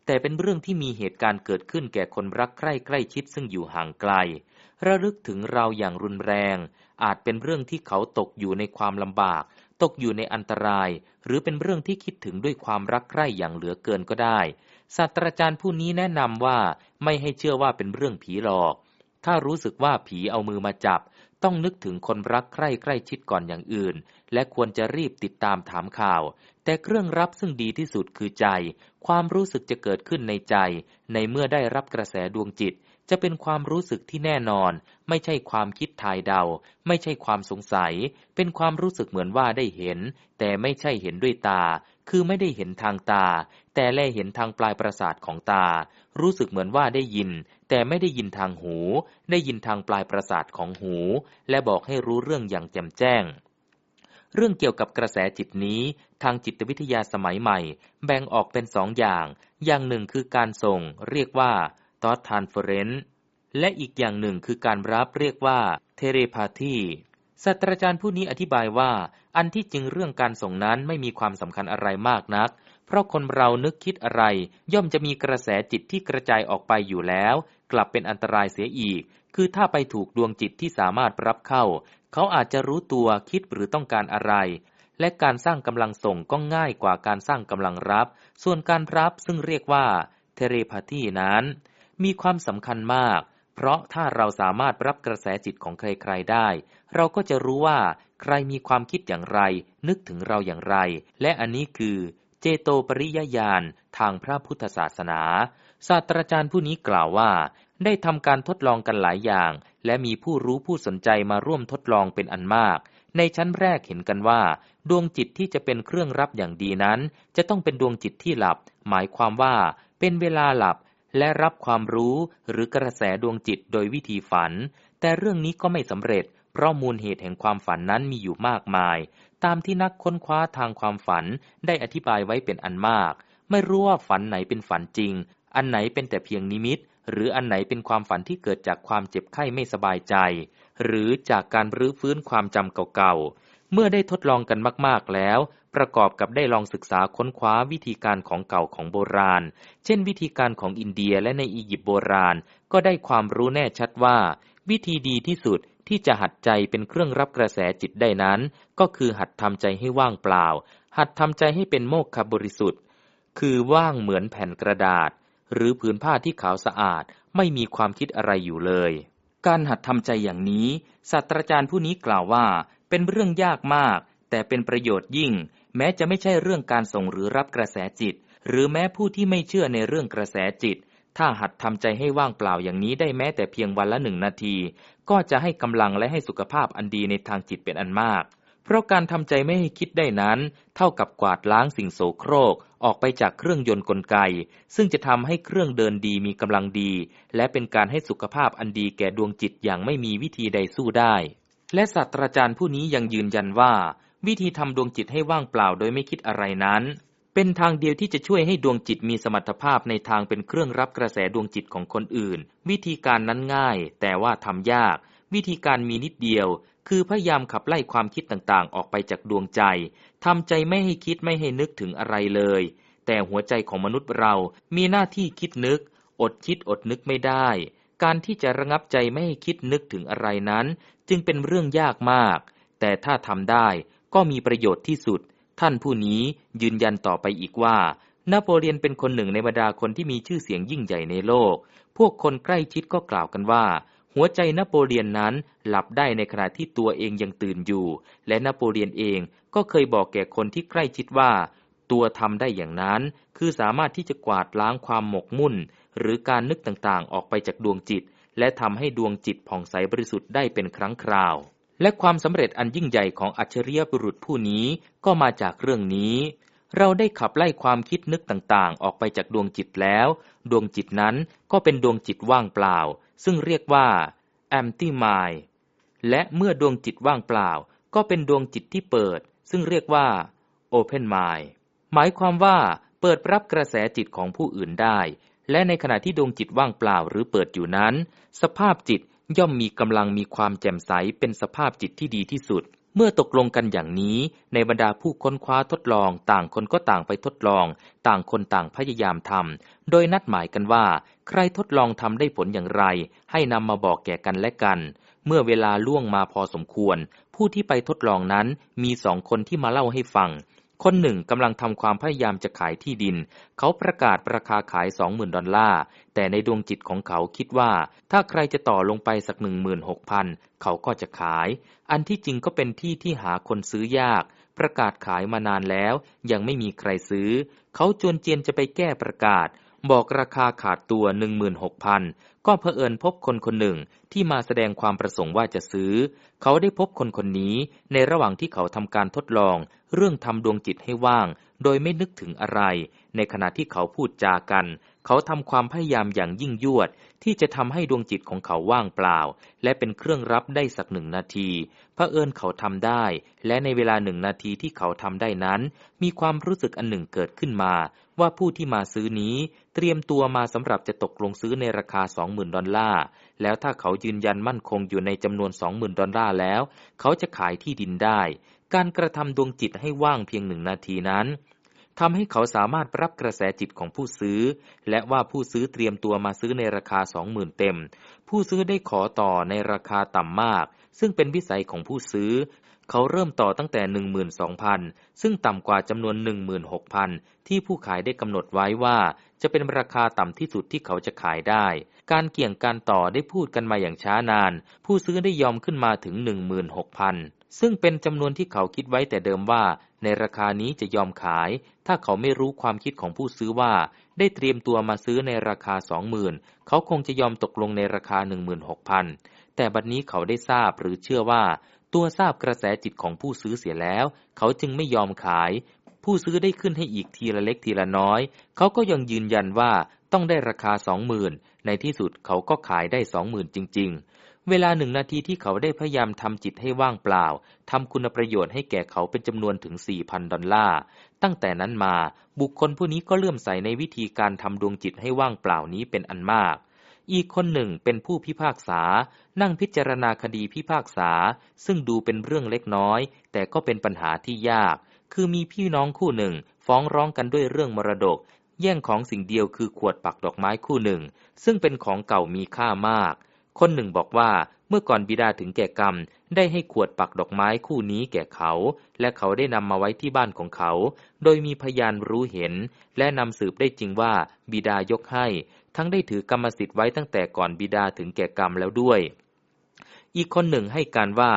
แต่เป็นเรื่องที่มีเหตุการณ์เกิดขึ้นแก่คนรักใคร่ใกล้ชิดซึ่งอยู่ห่างไกล ระลึกถึงเราอย่างรุนแรง อาจเป็นเรื่องที่เขาตกอยู่ในความลำบาก ตกอยู่ในอันตราย หรือเป็นเรื่องที่คิดถึงด้วยความรักใคร่อย่างเหลือเกินก็ได้ ศาสตราจารย์ผู้นี้แนะนำว่าไม่ให้เชื่อว่าเป็นเรื่องผีหลอก ถ้ารู้สึกว่าผีเอามือมาจับ ต้องนึกถึงคนรักใคร่ใกล้ชิดก่อนอย่างอื่น และควรจะรีบติดตามถามข่าว แต่เครื่องรับซึ่งดีที่สุดคือใจ ความรู้สึกจะเกิดขึ้นในใจ ในเมื่อได้รับกระแสดวงจิต จะเป็นความรู้สึกที่แน่นอน ไม่ใช่ความคิดทายเดา ไม่ใช่ความสงสัย เป็นความรู้สึกเหมือนว่าได้เห็น แต่ไม่ใช่เห็นด้วยตา คือไม่ได้เห็นทางตา แต่แลเห็นทางปลายประสาทของตา รู้สึกเหมือนว่าได้ยิน แต่ไม่ได้ยินทางหู ได้ยินทางปลายประสาทของหู และบอกให้รู้เรื่องอย่างแจ่มแจ้ง เรื่องเกี่ยวกับกระแสจิตนี้ ทางจิตวิทยาสมัยใหม่ แบ่งออกเป็นสองอย่าง อย่างหนึ่งคือการส่ง เรียกว่า thought transference และอีกอย่างหนึ่งคือการรับเรียกว่า telepathy ศาสตราจารย์ผู้นี้อธิบายว่า อันที่จริงเรื่องการส่งนั้นไม่มีความสำคัญอะไรมากนัก เพราะคนเรานึกคิดอะไร ย่อมจะมีกระแสจิตที่กระจายออกไปอยู่แล้ว กลับเป็นอันตรายเสียอีก คือถ้าไปถูกดวงจิตที่สามารถรับเข้า เขาอาจจะรู้ตัวคิดหรือต้องการอะไร และการสร้างกำลังส่งก็ง่ายกว่าการสร้างกำลังรับ ส่วนการรับซึ่งเรียกว่าเทเรพาธีนั้น มีความสำคัญมาก เพราะถ้าเราสามารถรับกระแสจิตของใครๆได้ เราก็จะรู้ว่าใครมีความคิดอย่างไร นึกถึงเราอย่างไร และอันนี้คือเจโตปริยญาณทางพระพุทธศาสนา ศาสตราจารย์ผู้นี้กล่าวว่า ได้ทำการทดลองกันหลายอย่าง และมีผู้รู้ผู้สนใจมาร่วมทดลองเป็นอันมาก ในชั้นแรกเห็นกันว่า ดวงจิตที่จะเป็นเครื่องรับอย่างดีนั้น จะต้องเป็นดวงจิตที่หลับ หมายความว่า เป็นเวลาหลับ และรับความรู้หรือกระแสดวงจิตโดยวิธีฝัน แต่เรื่องนี้ก็ไม่สำเร็จ เพราะมูลเหตุแห่งความฝันนั้นมีอยู่มากมาย ตามที่นักค้นคว้าทางความฝันได้อธิบายไว้เป็นอันมากไม่รู้ว่าฝันไหนเป็นฝันจริง อันไหนเป็นแต่เพียงนิมิต หรืออันไหนเป็นความฝันที่เกิดจากความเจ็บไข้ไม่สบายใจ หรือจากการรื้อฟื้นความจำเก่าๆ เมื่อได้ทดลองกันมากๆแล้ว ประกอบกับได้ลองศึกษาค้นคว้าวิธีการของเก่าของโบราณ เช่นวิธีการของอินเดียและในอียิปต์โบราณ ก็ได้ความรู้แน่ชัดว่า วิธีดีที่สุดที่จะหัดใจเป็นเครื่องรับกระแสจิตได้นั้น ก็คือหัดทำใจให้ว่างเปล่า หัดทำใจให้เป็นโมกขบริสุทธิ์ คือว่างเหมือนแผ่นกระดาษ หรือผืนผ้าที่ขาวสะอาดไม่มีความคิดอะไรอยู่เลย การหัดทำใจอย่างนี้ศาสตราจารย์ผู้นี้กล่าวว่า เป็นเรื่องยากมาก แต่เป็นประโยชน์ยิ่ง แม้จะไม่ใช่เรื่องการส่งหรือรับกระแสจิต หรือแม้ผู้ที่ไม่เชื่อในเรื่องกระแสจิต ถ้าหัดทำใจให้ว่างเปล่าอย่างนี้ได้แม้แต่เพียงวันละหนึ่งนาที ก็จะให้กำลังและให้สุขภาพอันดีในทางจิตเป็นอันมาก เพราะการทำใจไม่ให้คิดได้นั้น เท่ากับกวาดล้างสิ่งโสโครกออกไปจากเครื่องยนต์กลไก ซึ่งจะทำให้เครื่องเดินดีมีกำลังดี และเป็นการให้สุขภาพอันดีแก่ดวงจิตอย่างไม่มีวิธีใดสู้ได้ และศาสตราจารย์ผู้นี้ยังยืนยันว่า วิธีทำดวงจิตให้ว่างเปล่าโดยไม่คิดอะไรนั้น เป็นทางเดียวที่จะช่วยให้ดวงจิตมีสมรรถภาพในทางเป็นเครื่องรับกระแสดวงจิตของคนอื่น วิธีการนั้นง่าย แต่ว่าทำยาก วิธีการมีนิดเดียว คือพยายามขับไล่ความคิดต่างๆ ออกไปจากดวงใจทำใจไม่ให้คิดไม่ให้นึกถึงอะไรเลย แต่หัวใจของมนุษย์เรามีหน้าที่คิดนึก อดคิดอดนึกไม่ได้ การที่จะระงับใจไม่ให้คิดนึกถึงอะไรนั้น จึงเป็นเรื่องยากมาก แต่ถ้าทำได้ก็มีประโยชน์ที่สุด ท่านผู้นี้ยืนยันต่อไปอีกว่านโปเลียนเป็นคนหนึ่งในบรรดาคนที่มีชื่อเสียงยิ่งใหญ่ในโลก พวกคนใกล้ชิดก็กล่าวกันว่า หัวใจนโปเลียนนั้นหลับได้ในขณะที่ตัวเองยังตื่นอยู่ และนโปเลียนเองก็เคยบอกแก่คนที่ใกล้ชิดว่า ตัวทำได้อย่างนั้น คือสามารถที่จะกวาดล้างความหมกมุ่น หรือการนึกต่างๆ ออกไปจากดวงจิต และทำให้ดวงจิตผ่องใสบริสุทธิ์ได้เป็นครั้งคราว และความสำเร็จอันยิ่งใหญ่ของอัจฉริยบุรุษผู้นี้ก็มาจากเรื่องนี้เราได้ขับไล่ความคิดนึกต่างๆ ออกไปจากดวงจิตแล้ว ดวงจิตนั้นก็เป็นดวงจิตว่างเปล่า ซึ่งเรียกว่า empty mind และเมื่อดวงจิตว่างเปล่า ก็เป็นดวงจิตที่เปิด ซึ่งเรียกว่า open mind หมายความว่าเปิดรับกระแสจิตของผู้อื่นได้ และในขณะที่ดวงจิตว่างเปล่าหรือเปิดอยู่นั้น สภาพจิตย่อมมีกำลังมีความแจ่มใสเป็นสภาพจิตที่ดีที่สุด เมื่อตกลงกันอย่างนี้ ในบรรดาผู้ค้นคว้าทดลองต่างคนก็ต่างไปทดลอง ต่างคนต่างพยายามทำโดยนัดหมายกันว่า ใครทดลองทำได้ผลอย่างไร ให้นำมาบอกแก่กันและกัน เมื่อเวลาล่วงมาพอสมควร ผู้ที่ไปทดลองนั้นมีสองคนที่มาเล่าให้ฟัง คนหนึ่งกำลังทำความพยายามจะขายที่ดิน เขาประกาศราคาขายสองหมื่นดอลลาร์ แต่ในดวงจิตของเขาคิดว่า ถ้าใครจะต่อลงไปสักหนึ่งหมื่นหกพันเขาก็จะขาย อันที่จริงก็เป็นที่ที่หาคนซื้อยาก ประกาศขายมานานแล้ว ยังไม่มีใครซื้อ เขาจวนเจียนจะไปแก้ประกาศ บอกราคาขาดตัวหนึ่งหมื่นห ก็เผอิญพบคนคนหนึ่งที่มาแสดงความประสงค์ว่าจะซื้อ เขาได้พบคนคนนี้ในระหว่างที่เขาทำการทดลอง เรื่องทำดวงจิตให้ว่าง โดยไม่นึกถึงอะไร ในขณะที่เขาพูดจากัน เขาทำความพยายามอย่างยิ่งยวด ที่จะทำให้ดวงจิตของเขาว่างเปล่า และเป็นเครื่องรับได้สักหนึ่งนาทีพระเอิญเขาทำได้ และในเวลาหนึ่งนาทีที่เขาทำได้นั้น มีความรู้สึกอันหนึ่งเกิดขึ้นมา ว่าผู้ที่มาซื้อนี้เตรียมตัวมาสำหรับจะตกลงซื้อในราคาสองหมื่นดอลลาร์ แล้วถ้าเขายืนยันมั่นคงอยู่ในจำนวนสองหมื่นดอลลาร์แล้ว เขาจะขายที่ดินได้ การกระทำดวงจิตให้ว่างเพียงหนึ่งนาทีนั้นทำให้เขาสามารถรับกระแสจิตของผู้ซื้อ และว่าผู้ซื้อเตรียมตัวมาซื้อในราคาสองหมื่นเต็ม ผู้ซื้อได้ขอต่อในราคาต่ำมาก ซึ่งเป็นวิสัยของผู้ซื้อ เขาเริ่มต่อตั้งแต่หนึ่งหมื่นสองพันซึ่งต่ำกว่าจำนวนหนึ่งหมื่นหกพันที่ผู้ขายได้กำหนดไว้ว่าจะเป็นราคาต่ำที่สุดที่เขาจะขายได้ การเกี่ยงการต่อได้พูดกันมาอย่างช้านาน ผู้ซื้อได้ยอมขึ้นมาถึงหนึ่งหมื่นหกพันซึ่งเป็นจำนวนที่เขาคิดไว้แต่เดิมว่า ในราคานี้จะยอมขาย ถ้าเขาไม่รู้ความคิดของผู้ซื้อว่า ได้เตรียมตัวมาซื้อในราคาสองหมื่นเขาคงจะยอมตกลงในราคาหนึ่งหมื่นหกพันแต่บัดนี้เขาได้ทราบหรือเชื่อว่า ตัวทราบกระแสจิตของผู้ซื้อเสียแล้ว เขาจึงไม่ยอมขาย ผู้ซื้อได้ขึ้นให้อีกทีละเล็กทีละน้อย เขาก็ยังยืนยันว่าต้องได้ราคาสองหมื่นในที่สุดเขาก็ขายได้สองหมื่นจริง ๆ เวลาหนึ่งนาทีที่เขาได้พยายามทำจิตให้ว่างเปล่าทำคุณประโยชน์ให้แก่เขาเป็นจำนวนถึงสี่พันดอลลาร์ ตั้งแต่นั้นมา บุคคลผู้นี้ก็เลื่อมใสในวิธีการทำดวงจิตให้ว่างเปล่านี้เป็นอันมาก อีกคนหนึ่งเป็นผู้พิพากษา นั่งพิจารณาคดีพิพากษา ซึ่งดูเป็นเรื่องเล็กน้อย แต่ก็เป็นปัญหาที่ยาก คือมีพี่น้องคู่หนึ่ง ฟ้องร้องกันด้วยเรื่องมรดก แย่งของสิ่งเดียวคือขวดปักดอกไม้คู่หนึ่ง ซึ่งเป็นของเก่ามีค่ามาก คนหนึ่งบอกว่าเมื่อก่อนบิดาถึงแก่กรรม ได้ให้ขวดปักดอกไม้คู่นี้แก่เขา และเขาได้นำมาไว้ที่บ้านของเขา โดยมีพยานรู้เห็น และนำสืบได้จริงว่าบิดายกให้ ทั้งได้ถือกรรมสิทธิ์ไว้ตั้งแต่ก่อนบิดาถึงแก่กรรมแล้วด้วย อีกคนหนึ่งให้การว่า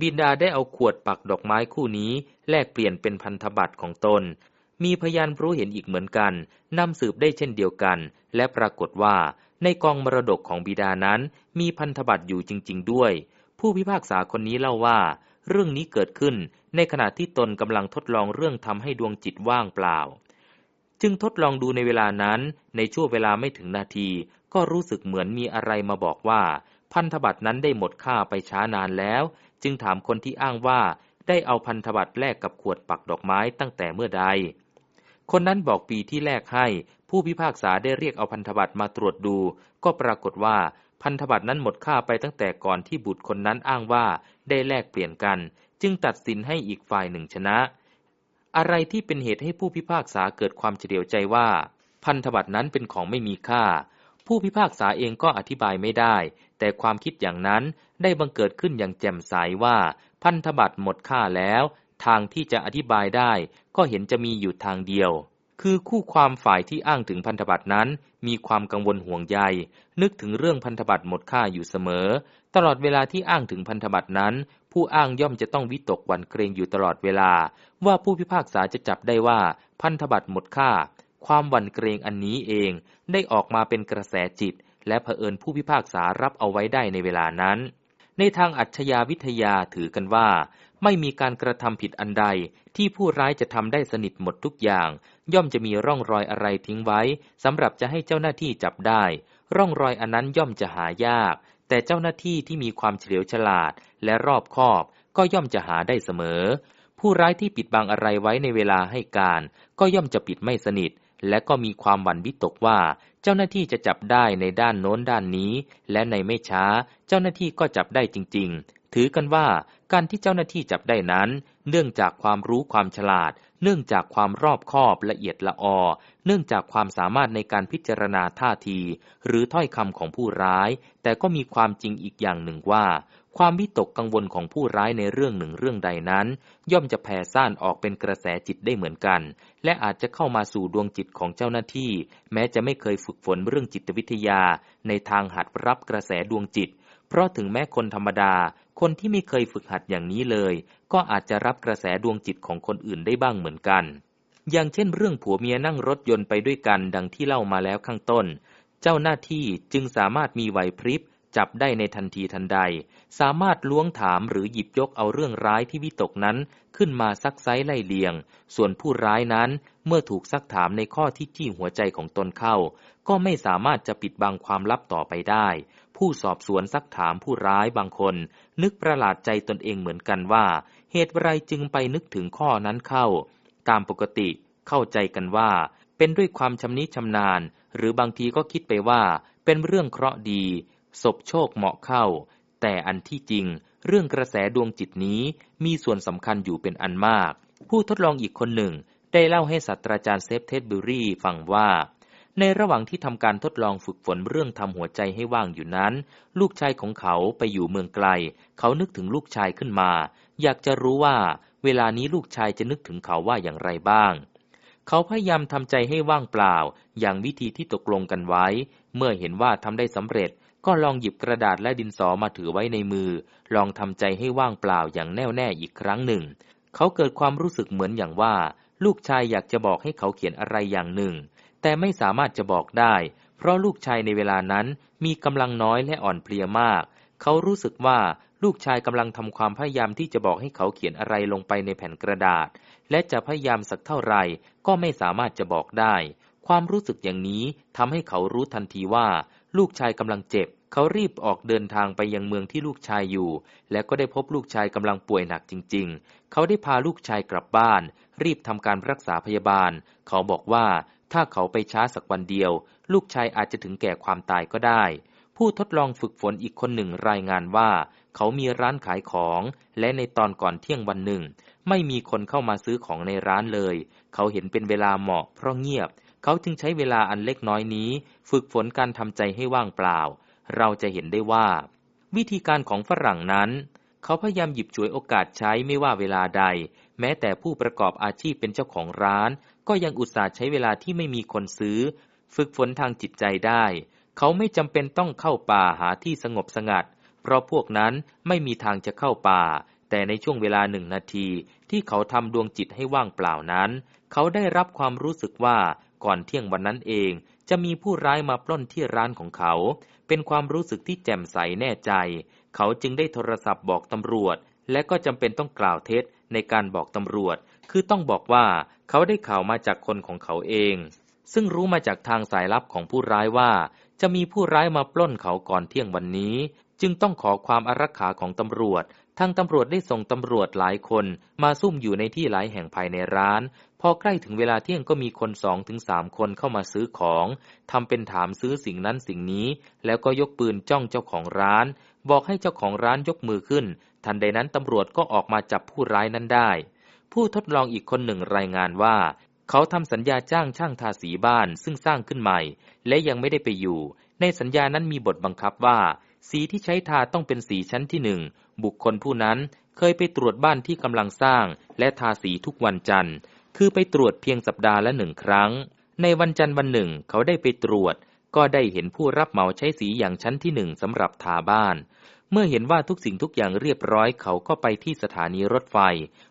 บิดาได้เอาขวดปักดอกไม้คู่นี้ แลกเปลี่ยนเป็นพันธบัตรของตน มีพยานรู้เห็นอีกเหมือนกันนำสืบได้เช่นเดียวกัน และปรากฏว่าในกองมรดกของบิดานั้น มีพันธบัตรอยู่จริง ๆ ด้วย ผู้พิพากษาคนนี้เล่าว่า เรื่องนี้เกิดขึ้นในขณะที่ตนกำลังทดลองเรื่องทำให้ดวงจิตว่างเปล่า จึงทดลองดูในเวลานั้น ในช่วงเวลาไม่ถึงนาที ก็รู้สึกเหมือนมีอะไรมาบอกว่า พันธบัตรนั้นได้หมดค่าไปช้านานแล้ว จึงถามคนที่อ้างว่า ได้เอาพันธบัตรแลกกับขวดปักดอกไม้ตั้งแต่เมื่อใด คนนั้นบอกปีที่แลกให้ ผู้พิพากษาได้เรียกเอาพันธบัตรมาตรวจดู ก็ปรากฏว่าพันธบัตรนั้นหมดค่าไปตั้งแต่ก่อนที่บุตรคนนั้นอ้างว่า ได้แลกเปลี่ยนกัน จึงตัดสินให้อีกฝ่ายหนึ่งชนะ อะไรที่เป็นเหตุให้ผู้พิพากษาเกิดความเฉลียวใจว่า พันธบัตรนั้นเป็นของไม่มีค่า ผู้พิพากษาเองก็อธิบายไม่ได้ แต่ความคิดอย่างนั้นได้บังเกิดขึ้นอย่างแจ่มใสว่า พันธบัตรหมดค่าแล้ว ทางที่จะอธิบายได้ ก็เห็นจะมีอยู่ทางเดียว คือคู่ความฝ่ายที่อ้างถึงพันธบัตรนั้น มีความกังวลห่วงใย นึกถึงเรื่องพันธบัตรหมดค่าอยู่เสมอ ตลอดเวลาที่อ้างถึงพันธบัตรนั้น ผู้อ้างย่อมจะต้องวิตกหวั่นเกรงอยู่ตลอดเวลา ว่าผู้พิพากษาจะจับได้ว่าพันธบัตรหมดค่า ความหวั่นเกรงอันนี้เองได้ออกมาเป็นกระแสจิต และเผอิญผู้พิพากษารับเอาไว้ได้ในเวลานั้น ในทางอัจฉริยวิทยาถือกันว่า ไม่มีการกระทำผิดอันใด ที่ผู้ร้ายจะทำได้สนิทหมดทุกอย่าง ย่อมจะมีร่องรอยอะไรทิ้งไว้สำหรับจะให้เจ้าหน้าที่จับได้ ร่องรอยอันนั้นย่อมจะหายากแต่เจ้าหน้าที่ที่มีความเฉลียวฉลาด และรอบคอบก็ย่อมจะหาได้เสมอ ผู้ร้ายที่ปิดบังอะไรไว้ในเวลาให้การ ก็ย่อมจะปิดไม่สนิท และก็มีความหวั่นวิตกว่า เจ้าหน้าที่จะจับได้ในด้านโน้นด้านนี้ และในไม่ช้า เจ้าหน้าที่ก็จับได้จริง ๆ ถือกันว่าการที่เจ้าหน้าที่จับได้นั้น เนื่องจากความรู้ความฉลาด เนื่องจากความรอบคอบละเอียดละออ เนื่องจากความสามารถในการพิจารณาท่าที หรือถ้อยคำของผู้ร้าย แต่ก็มีความจริงอีกอย่างหนึ่งว่า ความวิตกกังวลของผู้ร้ายในเรื่องหนึ่งเรื่องใดนั้น ย่อมจะแผ่ซ่านออกเป็นกระแสจิตได้เหมือนกัน และอาจจะเข้ามาสู่ดวงจิตของเจ้าหน้าที่ แม้จะไม่เคยฝึกฝนเรื่องจิตวิทยา ในทางหัดรับกระแสดวงจิต เพราะถึงแม้คนธรรมดา คนที่ไม่เคยฝึกหัดอย่างนี้เลย ก็อาจจะรับกระแสดวงจิตของคนอื่นได้บ้างเหมือนกัน อย่างเช่นเรื่องผัวเมียนั่งรถยนต์ไปด้วยกันดังที่เล่ามาแล้วข้างต้น เจ้าหน้าที่จึงสามารถมีไหวพริบจับได้ในทันทีทันใด สามารถล้วงถามหรือหยิบยกเอาเรื่องร้ายที่วิตกนั้นขึ้นมาซักไซไล่เลียง ส่วนผู้ร้ายนั้นเมื่อถูกซักถามในข้อที่จี้หัวใจของตนเข้า ก็ไม่สามารถจะปิดบังความลับต่อไปได้ ผู้สอบสวนซักถามผู้ร้ายบางคน นึกประหลาดใจตนเองเหมือนกันว่า เหตุไรจึงไปนึกถึงข้อนั้นเข้า ตามปกติเข้าใจกันว่า เป็นด้วยความชำนิชำนาญ หรือบางทีก็คิดไปว่า เป็นเรื่องเคราะห์ดี ศพโชคเหมาะเข้า แต่อันที่จริง เรื่องกระแสดวงจิตนี้มีส่วนสำคัญอยู่เป็นอันมาก ผู้ทดลองอีกคนหนึ่ง ได้เล่าให้ศาสตราจารย์เซฟเทสบิรี่ฟังว่า ในระหว่างที่ทำการทดลองฝึกฝนเรื่องทำหัวใจให้ว่างอยู่นั้น ลูกชายของเขาไปอยู่เมืองไกล เขานึกถึงลูกชายขึ้นมา อยากจะรู้ว่า เวลานี้ลูกชายจะนึกถึงเขาว่าอย่างไรบ้าง เขาพยายามทำใจให้ว่างเปล่า อย่างวิธีที่ตกลงกันไว้ เมื่อเห็นว่าทำได้สำเร็จ ก็ลองหยิบกระดาษและดินสอมาถือไว้ในมือ ลองทำใจให้ว่างเปล่าอย่างแน่วแน่อีกครั้งหนึ่ง เขาเกิดความรู้สึกเหมือนอย่างว่า ลูกชายอยากจะบอกให้เขาเขียนอะไรอย่างหนึ่ง แต่ไม่สามารถจะบอกได้ เพราะลูกชายในเวลานั้นมีกำลังน้อยและอ่อนเพลียมาก เขารู้สึกว่า ลูกชายกำลังทำความพยายามที่จะบอกให้เขาเขียนอะไรลงไปในแผ่นกระดาษ และจะพยายามสักเท่าไหร่ก็ไม่สามารถจะบอกได้ ความรู้สึกอย่างนี้ทำให้เขารู้ทันทีว่า ลูกชายกำลังเจ็บ เขารีบออกเดินทางไปยังเมืองที่ลูกชายอยู่ และก็ได้พบลูกชายกำลังป่วยหนักจริง ๆ เขาได้พาลูกชายกลับบ้าน รีบทำการรักษาพยาบาล เขาบอกว่าถ้าเขาไปช้าสักวันเดียว ลูกชายอาจจะถึงแก่ความตายก็ได้ ผู้ทดลองฝึกฝนอีกคนหนึ่งรายงานว่า เขามีร้านขายของ และในตอนก่อนเที่ยงวันหนึ่ง ไม่มีคนเข้ามาซื้อของในร้านเลย เขาเห็นเป็นเวลาเหมาะเพราะเงียบ เขาจึงใช้เวลาอันเล็กน้อยนี้ ฝึกฝนการทำใจให้ว่างเปล่า เราจะเห็นได้ว่า วิธีการของฝรั่งนั้น เขาพยายามหยิบฉวยโอกาสใช้ไม่ว่าเวลาใด แม้แต่ผู้ประกอบอาชีพเป็นเจ้าของร้าน ก็ยังอุตส่าห์ใช้เวลาที่ไม่มีคนซื้อ ฝึกฝนทางจิตใจได้ เขาไม่จำเป็นต้องเข้าป่าหาที่สงบสงัด เพราะพวกนั้นไม่มีทางจะเข้าป่า แต่ในช่วงเวลาหนึ่งนาทีที่เขาทำดวงจิตให้ว่างเปล่านั้น เขาได้รับความรู้สึกว่าก่อนเที่ยงวันนั้นเอง จะมีผู้ร้ายมาปล้นที่ร้านของเขา เป็นความรู้สึกที่แจ่มใสแน่ใจ เขาจึงได้โทรศัพท์บอกตำรวจ และก็จำเป็นต้องกล่าวเท็จในการบอกตำรวจ คือต้องบอกว่าเขาได้ข่าวมาจากคนของเขาเอง ซึ่งรู้มาจากทางสายลับของผู้ร้ายว่า จะมีผู้ร้ายมาปล้นเขาก่อนเที่ยงวันนี้ จึงต้องขอความอารักขาของตำรวจ ทางตำรวจได้ส่งตำรวจหลายคนมาซุ่มอยู่ในที่หลายแห่งภายในร้าน พอใกล้ถึงเวลาเที่ยงก็มีคนสองถึงสามคนเข้ามาซื้อของทำเป็นถามซื้อสิ่งนั้นสิ่งนี้ แล้วก็ยกปืนจ้องเจ้าของร้าน บอกให้เจ้าของร้านยกมือขึ้น ทันใดนั้นตำรวจก็ออกมาจับผู้ร้ายนั้นได้ ผู้ทดลองอีกคนหนึ่งรายงานว่าเขาทำสัญญาจ้างช่างทาสีบ้านซึ่งสร้างขึ้นใหม่ และยังไม่ได้ไปอยู่ ในสัญญานั้นมีบทบังคับว่า สีที่ใช้ทาต้องเป็นสีชั้นที่หนึ่ง บุคคลผู้นั้นเคยไปตรวจบ้านที่กำลังสร้าง และทาสีทุกวันจันทร์ คือไปตรวจเพียงสัปดาห์ละหนึ่งครั้ง ในวันจันทร์วันหนึ่งเขาได้ไปตรวจ ก็ได้เห็นผู้รับเหมาใช้สีอย่างชั้นที่หนึ่งสำหรับทาบ้าน เมื่อเห็นว่าทุกสิ่งทุกอย่างเรียบร้อยเขาก็ไปที่สถานีรถไฟ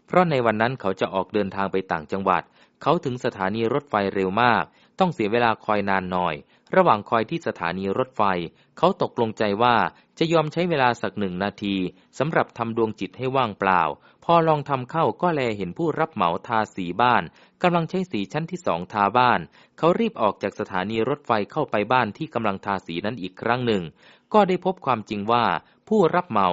เพราะในวันนั้นเขาจะออกเดินทางไปต่างจังหวัด เขาถึงสถานีรถไฟเร็วมาก ต้องเสียเวลาคอยนานหน่อย ระหว่างคอยที่สถานีรถไฟ เขาตกลงใจว่าจะยอมใช้เวลาสักหนึ่งนาทีสำหรับทำดวงจิตให้ว่างเปล่า พอลองทำเข้าก็แลเห็นผู้รับเหมาทาสีบ้านกำลังใช้สีชั้นที่สองทาบ้าน เขารีบออกจากสถานีรถไฟเข้าไปบ้านที่กำลังทาสีนั้นอีกครั้งหนึ่ง ก็ได้พบความจริงว่า ผู้รับเหมา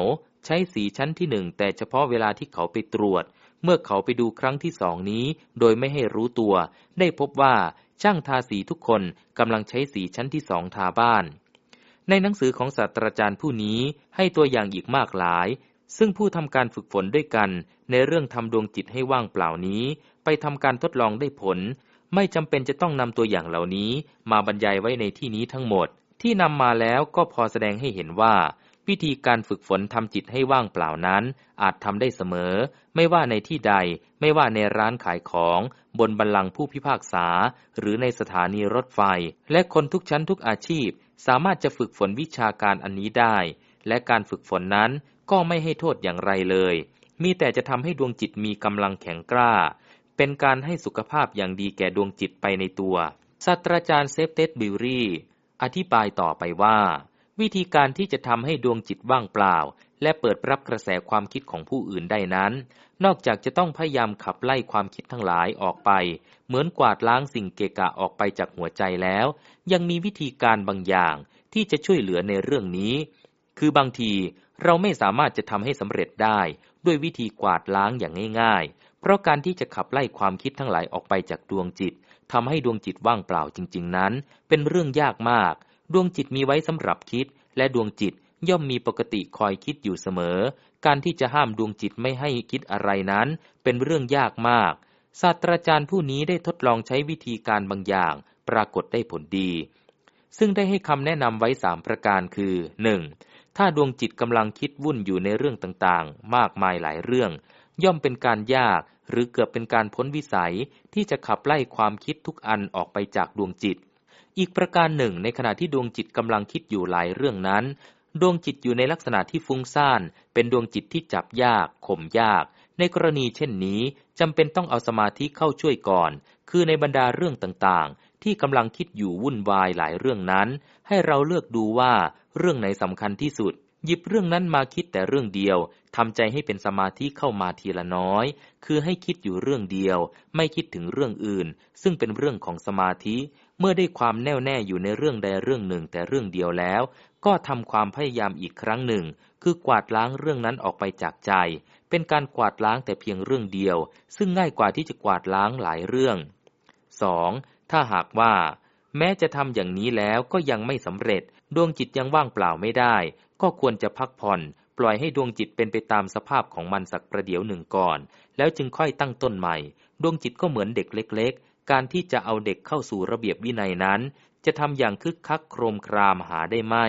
ใช้สีชั้นที่หนึ่งแต่เฉพาะเวลาที่เขาไปตรวจ เมื่อเขาไปดูครั้งที่สองนี้ โดยไม่ให้รู้ตัว ได้พบว่า ช่างทาสีทุกคนกำลังใช้สีชั้นที่สองทาบ้าน ในหนังสือของศาสตราจารย์ผู้นี้ให้ตัวอย่างอีกมากหลาย ซึ่งผู้ทำการฝึกฝนด้วยกันในเรื่องทำดวงจิตให้ว่างเปล่านี้ ไปทำการทดลองได้ผล ไม่จำเป็นจะต้องนำตัวอย่างเหล่านี้มาบรรยายไว้ในที่นี้ทั้งหมด ที่นำมาแล้วก็พอแสดงให้เห็นว่า วิธีการฝึกฝนทำจิตให้ว่างเปล่านั้น อาจทำได้เสมอ ไม่ว่าในที่ใด ไม่ว่าในร้านขายของ บนบัลลังก์ผู้พิพากษา หรือในสถานีรถไฟ และคนทุกชั้นทุกอาชีพ สามารถจะฝึกฝนวิชาการอันนี้ได้ และการฝึกฝนนั้นก็ไม่ให้โทษอย่างไรเลย มีแต่จะทำให้ดวงจิตมีกำลังแข็งกล้า เป็นการให้สุขภาพอย่างดีแก่ดวงจิตไปในตัวศาสตราจารย์เซฟเตสบิวรีอธิบายต่อไปว่า วิธีการที่จะทำให้ดวงจิตว่างเปล่า และเปิดรับกระแสความคิดของผู้อื่นได้นั้น นอกจากจะต้องพยายามขับไล่ความคิดทั้งหลายออกไป เหมือนกวาดล้างสิ่งเกะกะออกไปจากหัวใจแล้ว ยังมีวิธีการบางอย่างที่จะช่วยเหลือในเรื่องนี้ คือบางทีเราไม่สามารถจะทำให้สำเร็จได้ด้วยวิธีกวาดล้างอย่างง่ายๆ เพราะการที่จะขับไล่ความคิดทั้งหลายออกไปจากดวงจิตทำให้ดวงจิตว่างเปล่าจริง ๆ นั้น เป็นเรื่องยากมาก ดวงจิตมีไว้สำหรับคิด และดวงจิตย่อมมีปกติคอยคิดอยู่เสมอ การที่จะห้ามดวงจิตไม่ให้คิดอะไรนั้น เป็นเรื่องยากมาก ศาสตราจารย์ผู้นี้ได้ทดลองใช้วิธีการบางอย่าง ปรากฏได้ผลดี ซึ่งได้ให้คำแนะนำไว้สามประการคือ 1. ถ้าดวงจิตกำลังคิดวุ่นอยู่ในเรื่องต่างๆ มากมายหลายเรื่อง ย่อมเป็นการยากหรือเกือบเป็นการพ้นวิสัยที่จะขับไล่ความคิดทุกอันออกไปจากดวงจิต อีกประการหนึ่ง ในขณะที่ดวงจิตกำลังคิดอยู่หลายเรื่องนั้น ดวงจิตอยู่ในลักษณะที่ฟุ้งซ่าน เป็นดวงจิตที่จับยากข่มยาก ในกรณีเช่นนี้จำเป็นต้องเอาสมาธิเข้าช่วยก่อน คือในบรรดาเรื่องต่างๆ ที่กำลังคิดอยู่วุ่นวายหลายเรื่องนั้น ให้เราเลือกดูว่าเรื่องไหนสำคัญที่สุดหยิบเรื่องนั้นมาคิดแต่เรื่องเดียว ทำใจให้เป็นสมาธิเข้ามาทีละน้อย คือให้คิดอยู่เรื่องเดียว ไม่คิดถึงเรื่องอื่น ซึ่งเป็นเรื่องของสมาธิ เมื่อได้ความแน่วแน่อยู่ในเรื่องใดเรื่องหนึ่งแต่เรื่องเดียวแล้ว ก็ทำความพยายามอีกครั้งหนึ่ง คือกวาดล้างเรื่องนั้นออกไปจากใจ เป็นการกวาดล้างแต่เพียงเรื่องเดียว ซึ่งง่ายกว่าที่จะกวาดล้างหลายเรื่อง 2. ถ้าหากว่า แม้จะทำอย่างนี้แล้วก็ยังไม่สำเร็จ ดวงจิตยังว่างเปล่าไม่ได้ ก็ควรจะพักผ่อนปล่อยให้ดวงจิตเป็นไปตามสภาพของมันสักประเดี๋ยวหนึ่งก่อน แล้วจึงค่อยตั้งต้นใหม่ ดวงจิตก็เหมือนเด็กเล็ก การที่จะเอาเด็กเข้าสู่ระเบียบวินัยนั้น จะทำอย่างคึกคักโครมครามหาได้ไม่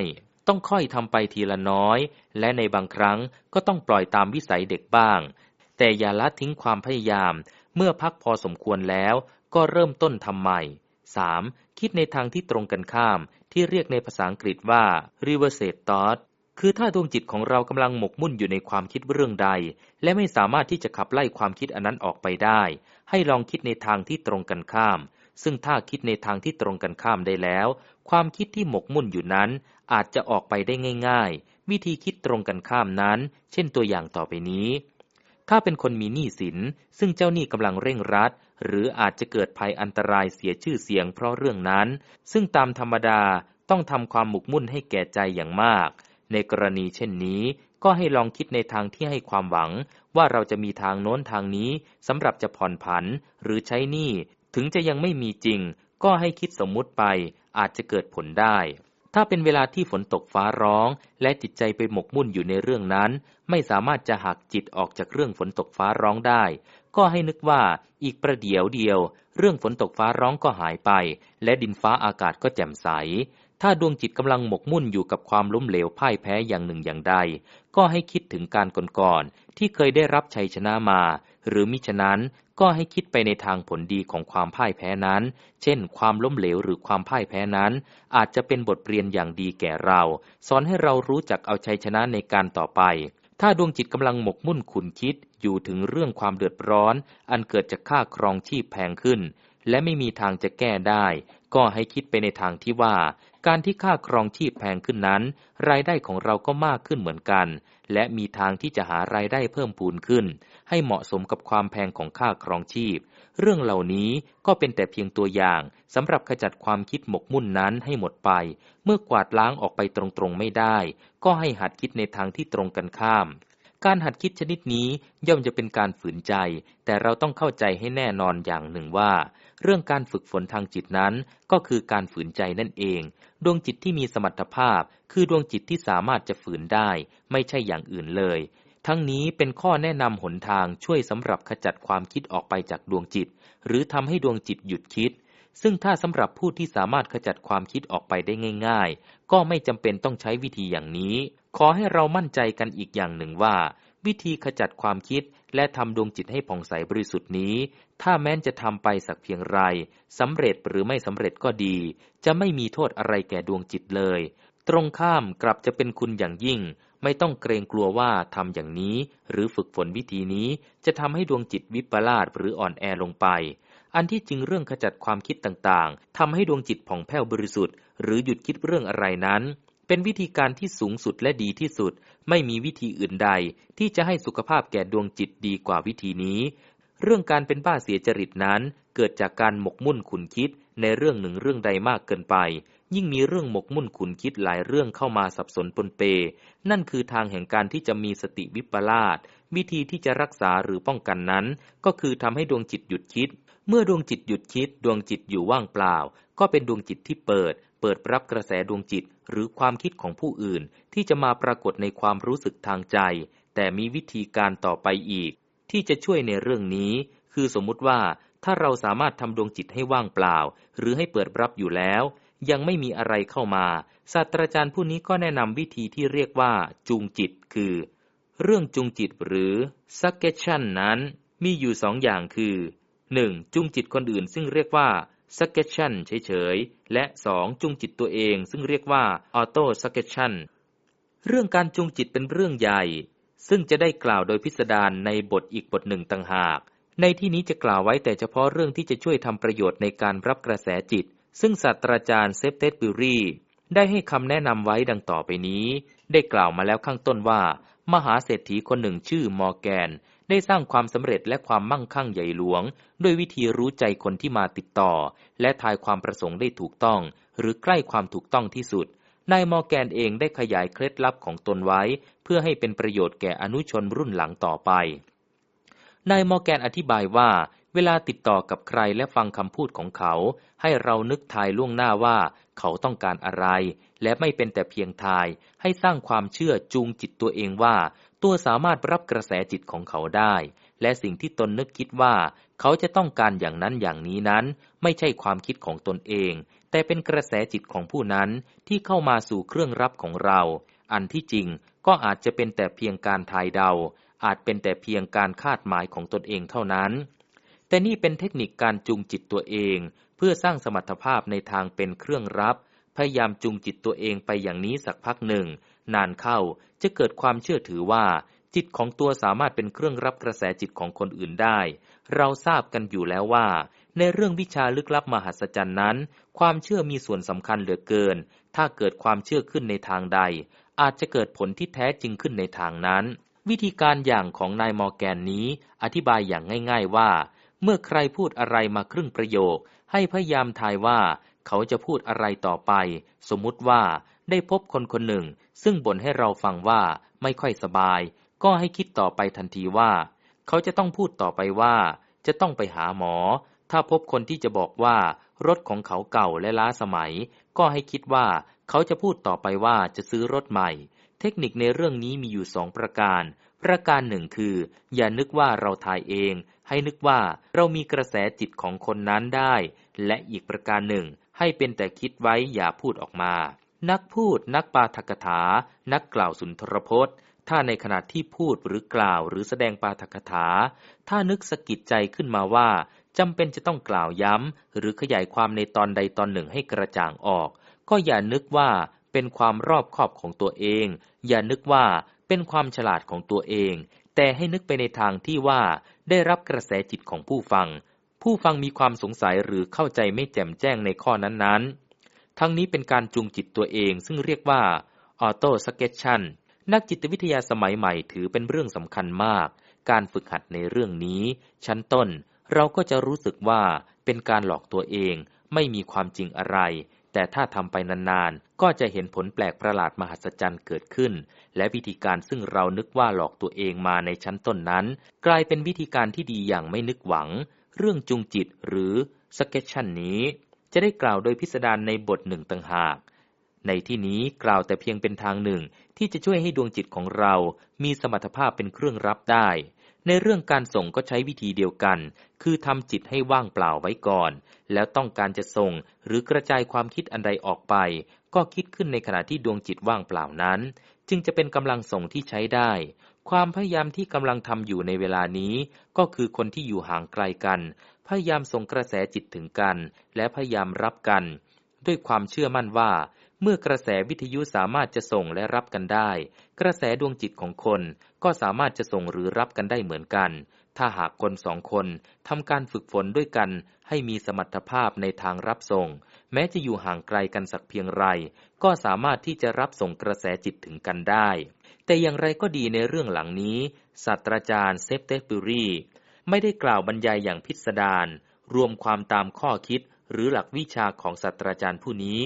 ต้องค่อยทำไปทีละน้อย และในบางครั้งก็ต้องปล่อยตามวิสัยเด็กบ้าง แต่อย่าละทิ้งความพยายาม เมื่อพักพอสมควรแล้วก็เริ่มต้นทำใหม่ 3. คิดในทางที่ตรงกันข้าม ที่เรียกในภาษาอังกฤษว่า reverse thought คือถ้าดวงจิตของเรากำลังหมกมุ่นอยู่ในความคิดเรื่องใด และไม่สามารถที่จะขับไล่ความคิดอันนั้นออกไปได้ ให้ลองคิดในทางที่ตรงกันข้าม ซึ่งถ้าคิดในทางที่ตรงกันข้ามได้แล้ว ความคิดที่หมกมุ่นอยู่นั้น อาจจะออกไปได้ง่าย ๆ วิธีคิดตรงกันข้ามนั้น เช่นตัวอย่างต่อไปนี้ ถ้าเป็นคนมีหนี้สิน ซึ่งเจ้าหนี้กำลังเร่งรัด หรืออาจจะเกิดภัยอันตรายเสียชื่อเสียงเพราะเรื่องนั้น ซึ่งตามธรรมดาต้องทำความหมกมุ่นให้แก่ใจอย่างมาก ในกรณีเช่นนี้ ก็ให้ลองคิดในทางที่ให้ความหวัง ว่าเราจะมีทางโน้นทางนี้สำหรับจะผ่อนผันหรือใช้หนี้ถึงจะยังไม่มีจริง ก็ให้คิดสมมุติไปอาจจะเกิดผลได้ ถ้าเป็นเวลาที่ฝนตกฟ้าร้อง และจิตใจไปหมกมุ่นอยู่ในเรื่องนั้น ไม่สามารถจะหักจิตออกจากเรื่องฝนตกฟ้าร้องได้ ก็ให้นึกว่าอีกประเดี๋ยวเดียว เรื่องฝนตกฟ้าร้องก็หายไป และดินฟ้าอากาศก็แจ่มใส ถ้าดวงจิตกำลังหมกมุ่นอยู่กับความล้มเหลวพ่ายแพ้อย่างหนึ่งอย่างใด ก็ให้คิดถึงการก่อนๆที่เคยได้รับชัยชนะมา หรือมิฉะนั้นก็ให้คิดไปในทางผลดีของความพ่ายแพ้นั้น เช่น ความล้มเหลวหรือความพ่ายแพ้นั้น อาจจะเป็นบทเรียนอย่างดีแก่เรา สอนให้เรารู้จักเอาชัยชนะในการต่อไป ถ้าดวงจิตกำลังหมกมุ่นขุนคิดอยู่ถึงเรื่องความเดือดร้อน อันเกิดจากค่าครองชีพแพงขึ้น และไม่มีทางจะแก้ได้ ก็ให้คิดไปในทางที่ว่า การที่ค่าครองชีพแพงขึ้นนั้น รายได้ของเราก็มากขึ้นเหมือนกัน และมีทางที่จะหารายได้เพิ่มพูนขึ้น ให้เหมาะสมกับความแพงของค่าครองชีพ เรื่องเหล่านี้ก็เป็นแต่เพียงตัวอย่างสำหรับขจัดความคิดหมกมุ่นนั้นให้หมดไป เมื่อกวาดล้างออกไปตรงๆไม่ได้ ก็ให้หัดคิดในทางที่ตรงกันข้ามการหัดคิดชนิดนี้ย่อมจะเป็นการฝืนใจ แต่เราต้องเข้าใจให้แน่นอนอย่างหนึ่งว่า เรื่องการฝึกฝนทางจิตนั้น ก็คือการฝืนใจนั่นเอง ดวงจิตที่มีสมรรถภาพ คือดวงจิตที่สามารถจะฝืนได้ ไม่ใช่อย่างอื่นเลย ทั้งนี้เป็นข้อแนะนำหนทางช่วยสำหรับขจัดความคิดออกไปจากดวงจิต หรือทำให้ดวงจิตหยุดคิด ซึ่งถ้าสำหรับผู้ที่สามารถขจัดความคิดออกไปได้ง่าย ๆ ก็ไม่จำเป็นต้องใช้วิธีอย่างนี้ ขอให้เรามั่นใจกันอีกอย่างหนึ่งว่า วิธีขจัดความคิด และทำดวงจิตให้ผ่องใสบริสุทธิ์นี้ ถ้าแม้นจะทำไปสักเพียงไรสำเร็จหรือไม่สำเร็จก็ดี จะไม่มีโทษอะไรแก่ดวงจิตเลย ตรงข้ามกลับจะเป็นคุณอย่างยิ่ง ไม่ต้องเกรงกลัวว่าทำอย่างนี้ หรือฝึกฝนวิธีนี้ จะทำให้ดวงจิตวิปลาสหรืออ่อนแอลงไป อันที่จริงเรื่องขจัดความคิดต่างๆทำให้ดวงจิตผ่องแผ้วบริสุทธิ์หรือหยุดคิดเรื่องอะไรนั้นเป็นวิธีการที่สูงสุดและดีที่สุด ไม่มีวิธีอื่นใดที่จะให้สุขภาพแก่ดวงจิตดีกว่าวิธีนี้ เรื่องการเป็นบ้าเสียจริตนั้น เกิดจากการหมกมุ่นขุนคิดในเรื่องหนึ่งเรื่องใดมากเกินไป ยิ่งมีเรื่องหมกมุ่นขุนคิดหลายเรื่องเข้ามาสับสนปนเป นั่นคือทางแห่งการที่จะมีสติวิปลาสวิธีที่จะรักษาหรือป้องกันนั้น ก็คือทำให้ดวงจิตหยุดคิด เมื่อดวงจิตหยุดคิด ดวงจิตอยู่ว่างเปล่า ก็เป็นดวงจิตที่เปิด เปิดรับกระแสดวงจิต หรือความคิดของผู้อื่นที่จะมาปรากฏในความรู้สึกทางใจ แต่มีวิธีการต่อไปอีก ที่จะช่วยในเรื่องนี้ คือสมมุติว่าถ้าเราสามารถทำดวงจิตให้ว่างเปล่า หรือให้เปิดรับอยู่แล้ว ยังไม่มีอะไรเข้ามาศาสตราจารย์ผู้นี้ก็แนะนำวิธีที่เรียกว่า จูงจิต คือ เรื่องจูงจิตหรือ suggestion นั้น มีอยู่สองอย่างคือ 1. จูงจิตคนอื่นซึ่งเรียกว่า suggestion เฉยๆ และ 2. จุงจิตตัวเองซึ่งเรียกว่า auto suggestion เรื่องการจุงจิตเป็นเรื่องใหญ่ ซึ่งจะได้กล่าวโดยพิสดารในบทอีกบทหนึ่งต่างหาก ในที่นี้จะกล่าวไว้แต่เฉพาะเรื่องที่จะช่วยทำประโยชน์ในการรับกระแสจิต ซึ่งศาสตราจารย์เซฟเตสบิรีได้ให้คำแนะนำไว้ดังต่อไปนี้ ได้กล่าวมาแล้วข้างต้นว่า มหาเศรษฐีคนหนึ่งชื่อมอร์แกน ได้สร้างความสำเร็จและความมั่งคั่งใหญ่หลวง ด้วยวิธีรู้ใจคนที่มาติดต่อ และทายความประสงค์ได้ถูกต้อง หรือใกล้ความถูกต้องที่สุดนายมอแกนเองได้ขยายเคล็ดลับของตนไว้ เพื่อให้เป็นประโยชน์แก่อนุชนรุ่นหลังต่อไปนายมอแกนอธิบายว่า เวลาติดต่อกับใครและฟังคำพูดของเขา ให้เรานึกทายล่วงหน้าว่า เขาต้องการอะไร และไม่เป็นแต่เพียงทาย ให้สร้างความเชื่อจูงจิตตัวเองว่า ตัวสามารถรับกระแสจิตของเขาได้ และสิ่งที่ตนนึกคิดว่า เขาจะต้องการอย่างนั้นอย่างนี้นั้น ไม่ใช่ความคิดของตนเอง แต่เป็นกระแสจิตของผู้นั้นที่เข้ามาสู่เครื่องรับของเรา อันที่จริงก็อาจจะเป็นแต่เพียงการทายเดา อาจเป็นแต่เพียงการคาดหมายของตนเองเท่านั้น แต่นี่เป็นเทคนิคการจูงจิตตัวเอง เพื่อสร้างสมรรถภาพในทางเป็นเครื่องรับ พยายามจูงจิตตัวเองไปอย่างนี้สักพักหนึ่ง นานเข้าจะเกิดความเชื่อถือว่า จิตของตัวสามารถเป็นเครื่องรับกระแสจิตของคนอื่นได้ เราทราบกันอยู่แล้วว่า ในเรื่องวิชาลึกลับมหัศจรรย์นั้น ความเชื่อมีส่วนสำคัญเหลือเกิน ถ้าเกิดความเชื่อขึ้นในทางใด อาจจะเกิดผลที่แท้จริงขึ้นในทางนั้น วิธีการอย่างของนายมอร์แกนนี้ อธิบายอย่างง่าย ๆว่า เมื่อใครพูดอะไรมาครึ่งประโยค ให้พยายามทายว่า เขาจะพูดอะไรต่อไป สมมุติว่าได้พบคนคนหนึ่ง ซึ่งบ่นให้เราฟังว่าไม่ค่อยสบาย ก็ให้คิดต่อไปทันทีว่า เขาจะต้องพูดต่อไปว่า จะต้องไปหาหมอ ถ้าพบคนที่จะบอกว่า รถของเขาเก่าและล้าสมัย ก็ให้คิดว่า เขาจะพูดต่อไปว่าจะซื้อรถใหม่ เทคนิคในเรื่องนี้มีอยู่สองประการ ประการหนึ่งคือ อย่านึกว่าเราทายเอง ให้นึกว่าเรามีกระแสจิตของคนนั้นได้ และอีกประการหนึ่ง ให้เป็นแต่คิดไว้อย่าพูดออกมา นักพูดนักปาฐกถา นักกล่าวสุนทรพจน์ ถ้าในขณะที่พูดหรือกล่าวหรือแสดงปาฐกถา ถ้านึกสะกิดใจขึ้นมาว่าจำเป็นจะต้องกล่าวย้ำ หรือขยายความในตอนใดตอนหนึ่งให้กระจ่างออก ก็อย่านึกว่าเป็นความรอบคอบของตัวเอง อย่านึกว่าเป็นความฉลาดของตัวเอง แต่ให้นึกไปในทางที่ว่าได้รับกระแสจิตของผู้ฟัง ผู้ฟังมีความสงสัยหรือเข้าใจไม่แจ่มแจ้งในข้อนั้นๆ ทั้งนี้เป็นการจูงจิตตัวเองซึ่งเรียกว่าออโต้สเกจชันนักจิตวิทยาสมัยใหม่ถือเป็นเรื่องสำคัญมาก การฝึกหัดในเรื่องนี้ ชั้นต้น เราก็จะรู้สึกว่าเป็นการหลอกตัวเอง ไม่มีความจริงอะไร แต่ถ้าทำไปนานๆ ก็จะเห็นผลแปลกประหลาดมหัศจรรย์เกิดขึ้น และวิธีการซึ่งเรานึกว่าหลอกตัวเองมาในชั้นต้นนั้น กลายเป็นวิธีการที่ดีอย่างไม่นึกหวัง เรื่องจูงจิตหรือสเกจชันนี้ จะได้กล่าวโดยพิสดารในบทหนึ่งต่างหาก ในที่นี้กล่าวแต่เพียงเป็นทางหนึ่งที่จะช่วยให้ดวงจิตของเรามีสมรรถภาพเป็นเครื่องรับได้ ในเรื่องการส่งก็ใช้วิธีเดียวกัน คือทำจิตให้ว่างเปล่าไว้ก่อน แล้วต้องการจะส่งหรือกระจายความคิดอันใดออกไป ก็คิดขึ้นในขณะที่ดวงจิตว่างเปล่านั้น จึงจะเป็นกำลังส่งที่ใช้ได้ ความพยายามที่กำลังทำอยู่ในเวลานี้ก็คือคนที่อยู่ห่างไกลกัน พยายามส่งกระแสจิตถึงกัน และพยายามรับกัน ด้วยความเชื่อมั่นว่า เมื่อกระแสวิทยุสามารถจะส่งและรับกันได้ กระแสดวงจิตของคนก็สามารถจะส่งหรือรับกันได้เหมือนกัน ถ้าหากคนสองคนทำการฝึกฝนด้วยกัน ให้มีสมรรถภาพในทางรับส่ง แม้จะอยู่ห่างไกลกันสักเพียงไร ก็สามารถที่จะรับส่งกระแสจิตถึงกันได้ แต่อย่างไรก็ดีในเรื่องหลังนี้ศาสตราจารย์เซฟเตปุรีไม่ได้กล่าวบรรยายอย่างพิสดารรวมความตามข้อคิดหรือหลักวิชาของศาสตราจารย์ผู้นี้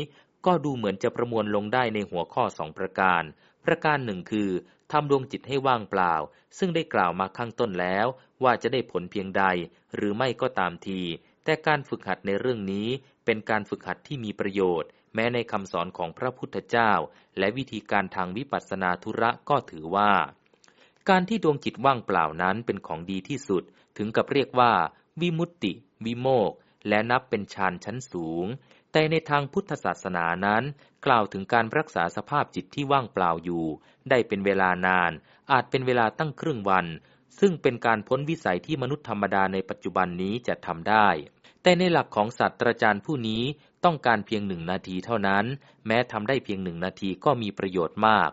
ก็ดูเหมือนจะประมวลลงได้ในหัวข้อสองประการ ประการหนึ่งคือทำดวงจิตให้ว่างเปล่า ซึ่งได้กล่าวมาข้างต้นแล้ว ว่าจะได้ผลเพียงใด หรือไม่ก็ตามที แต่การฝึกหัดในเรื่องนี้เป็นการฝึกหัดที่มีประโยชน์ แม้ในคำสอนของพระพุทธเจ้า และวิธีการทางวิปัสสนาธุระก็ถือว่า การที่ดวงจิตว่างเปล่านั้นเป็นของดีที่สุด ถึงกับเรียกว่า วิมุตติ วิโมก และนับเป็นฌานชั้นสูง แต่ในทางพุทธศาสนานั้น กล่าวถึงการรักษาสภาพจิตที่ว่างเปล่าอยู่ ได้เป็นเวลานาน อาจเป็นเวลาตั้งครึ่งวัน ซึ่งเป็นการพ้นวิสัยที่มนุษย์ธรรมดาในปัจจุบันนี้จะทำได้แต่ในหลักของศาสตราจารย์ผู้นี้ ต้องการเพียงหนึ่งนาทีเท่านั้น แม้ทำได้เพียงหนึ่งนาทีก็มีประโยชน์มาก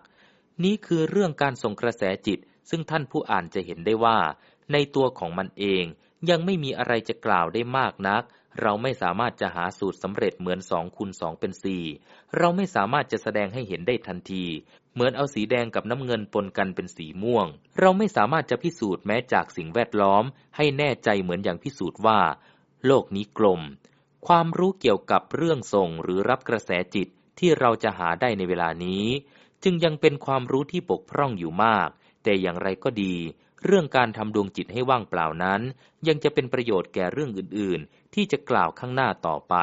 นี้คือเรื่องการส่งกระแสจิต ซึ่งท่านผู้อ่านจะเห็นได้ว่า ในตัวของมันเองยังไม่มีอะไรจะกล่าวได้มากนัก เราไม่สามารถจะหาสูตรสำเร็จเหมือนสองคูณสองเป็นสี่เราไม่สามารถจะแสดงให้เห็นได้ทันที เหมือนเอาสีแดงกับน้ำเงินปนกันเป็นสีม่วง เราไม่สามารถจะพิสูจน์แม้จากสิ่งแวดล้อม ให้แน่ใจเหมือนอย่างพิสูจน์ว่า โลกนี้กลม ความรู้เกี่ยวกับเรื่องส่งหรือรับกระแสจิตที่เราจะหาได้ในเวลานี้ จึงยังเป็นความรู้ที่บกพร่องอยู่มาก แต่อย่างไรก็ดี เรื่องการทำดวงจิตให้ว่างเปล่านั้น ยังจะเป็นประโยชน์แก่เรื่องอื่น ๆ ที่จะกล่าวข้างหน้าต่อไป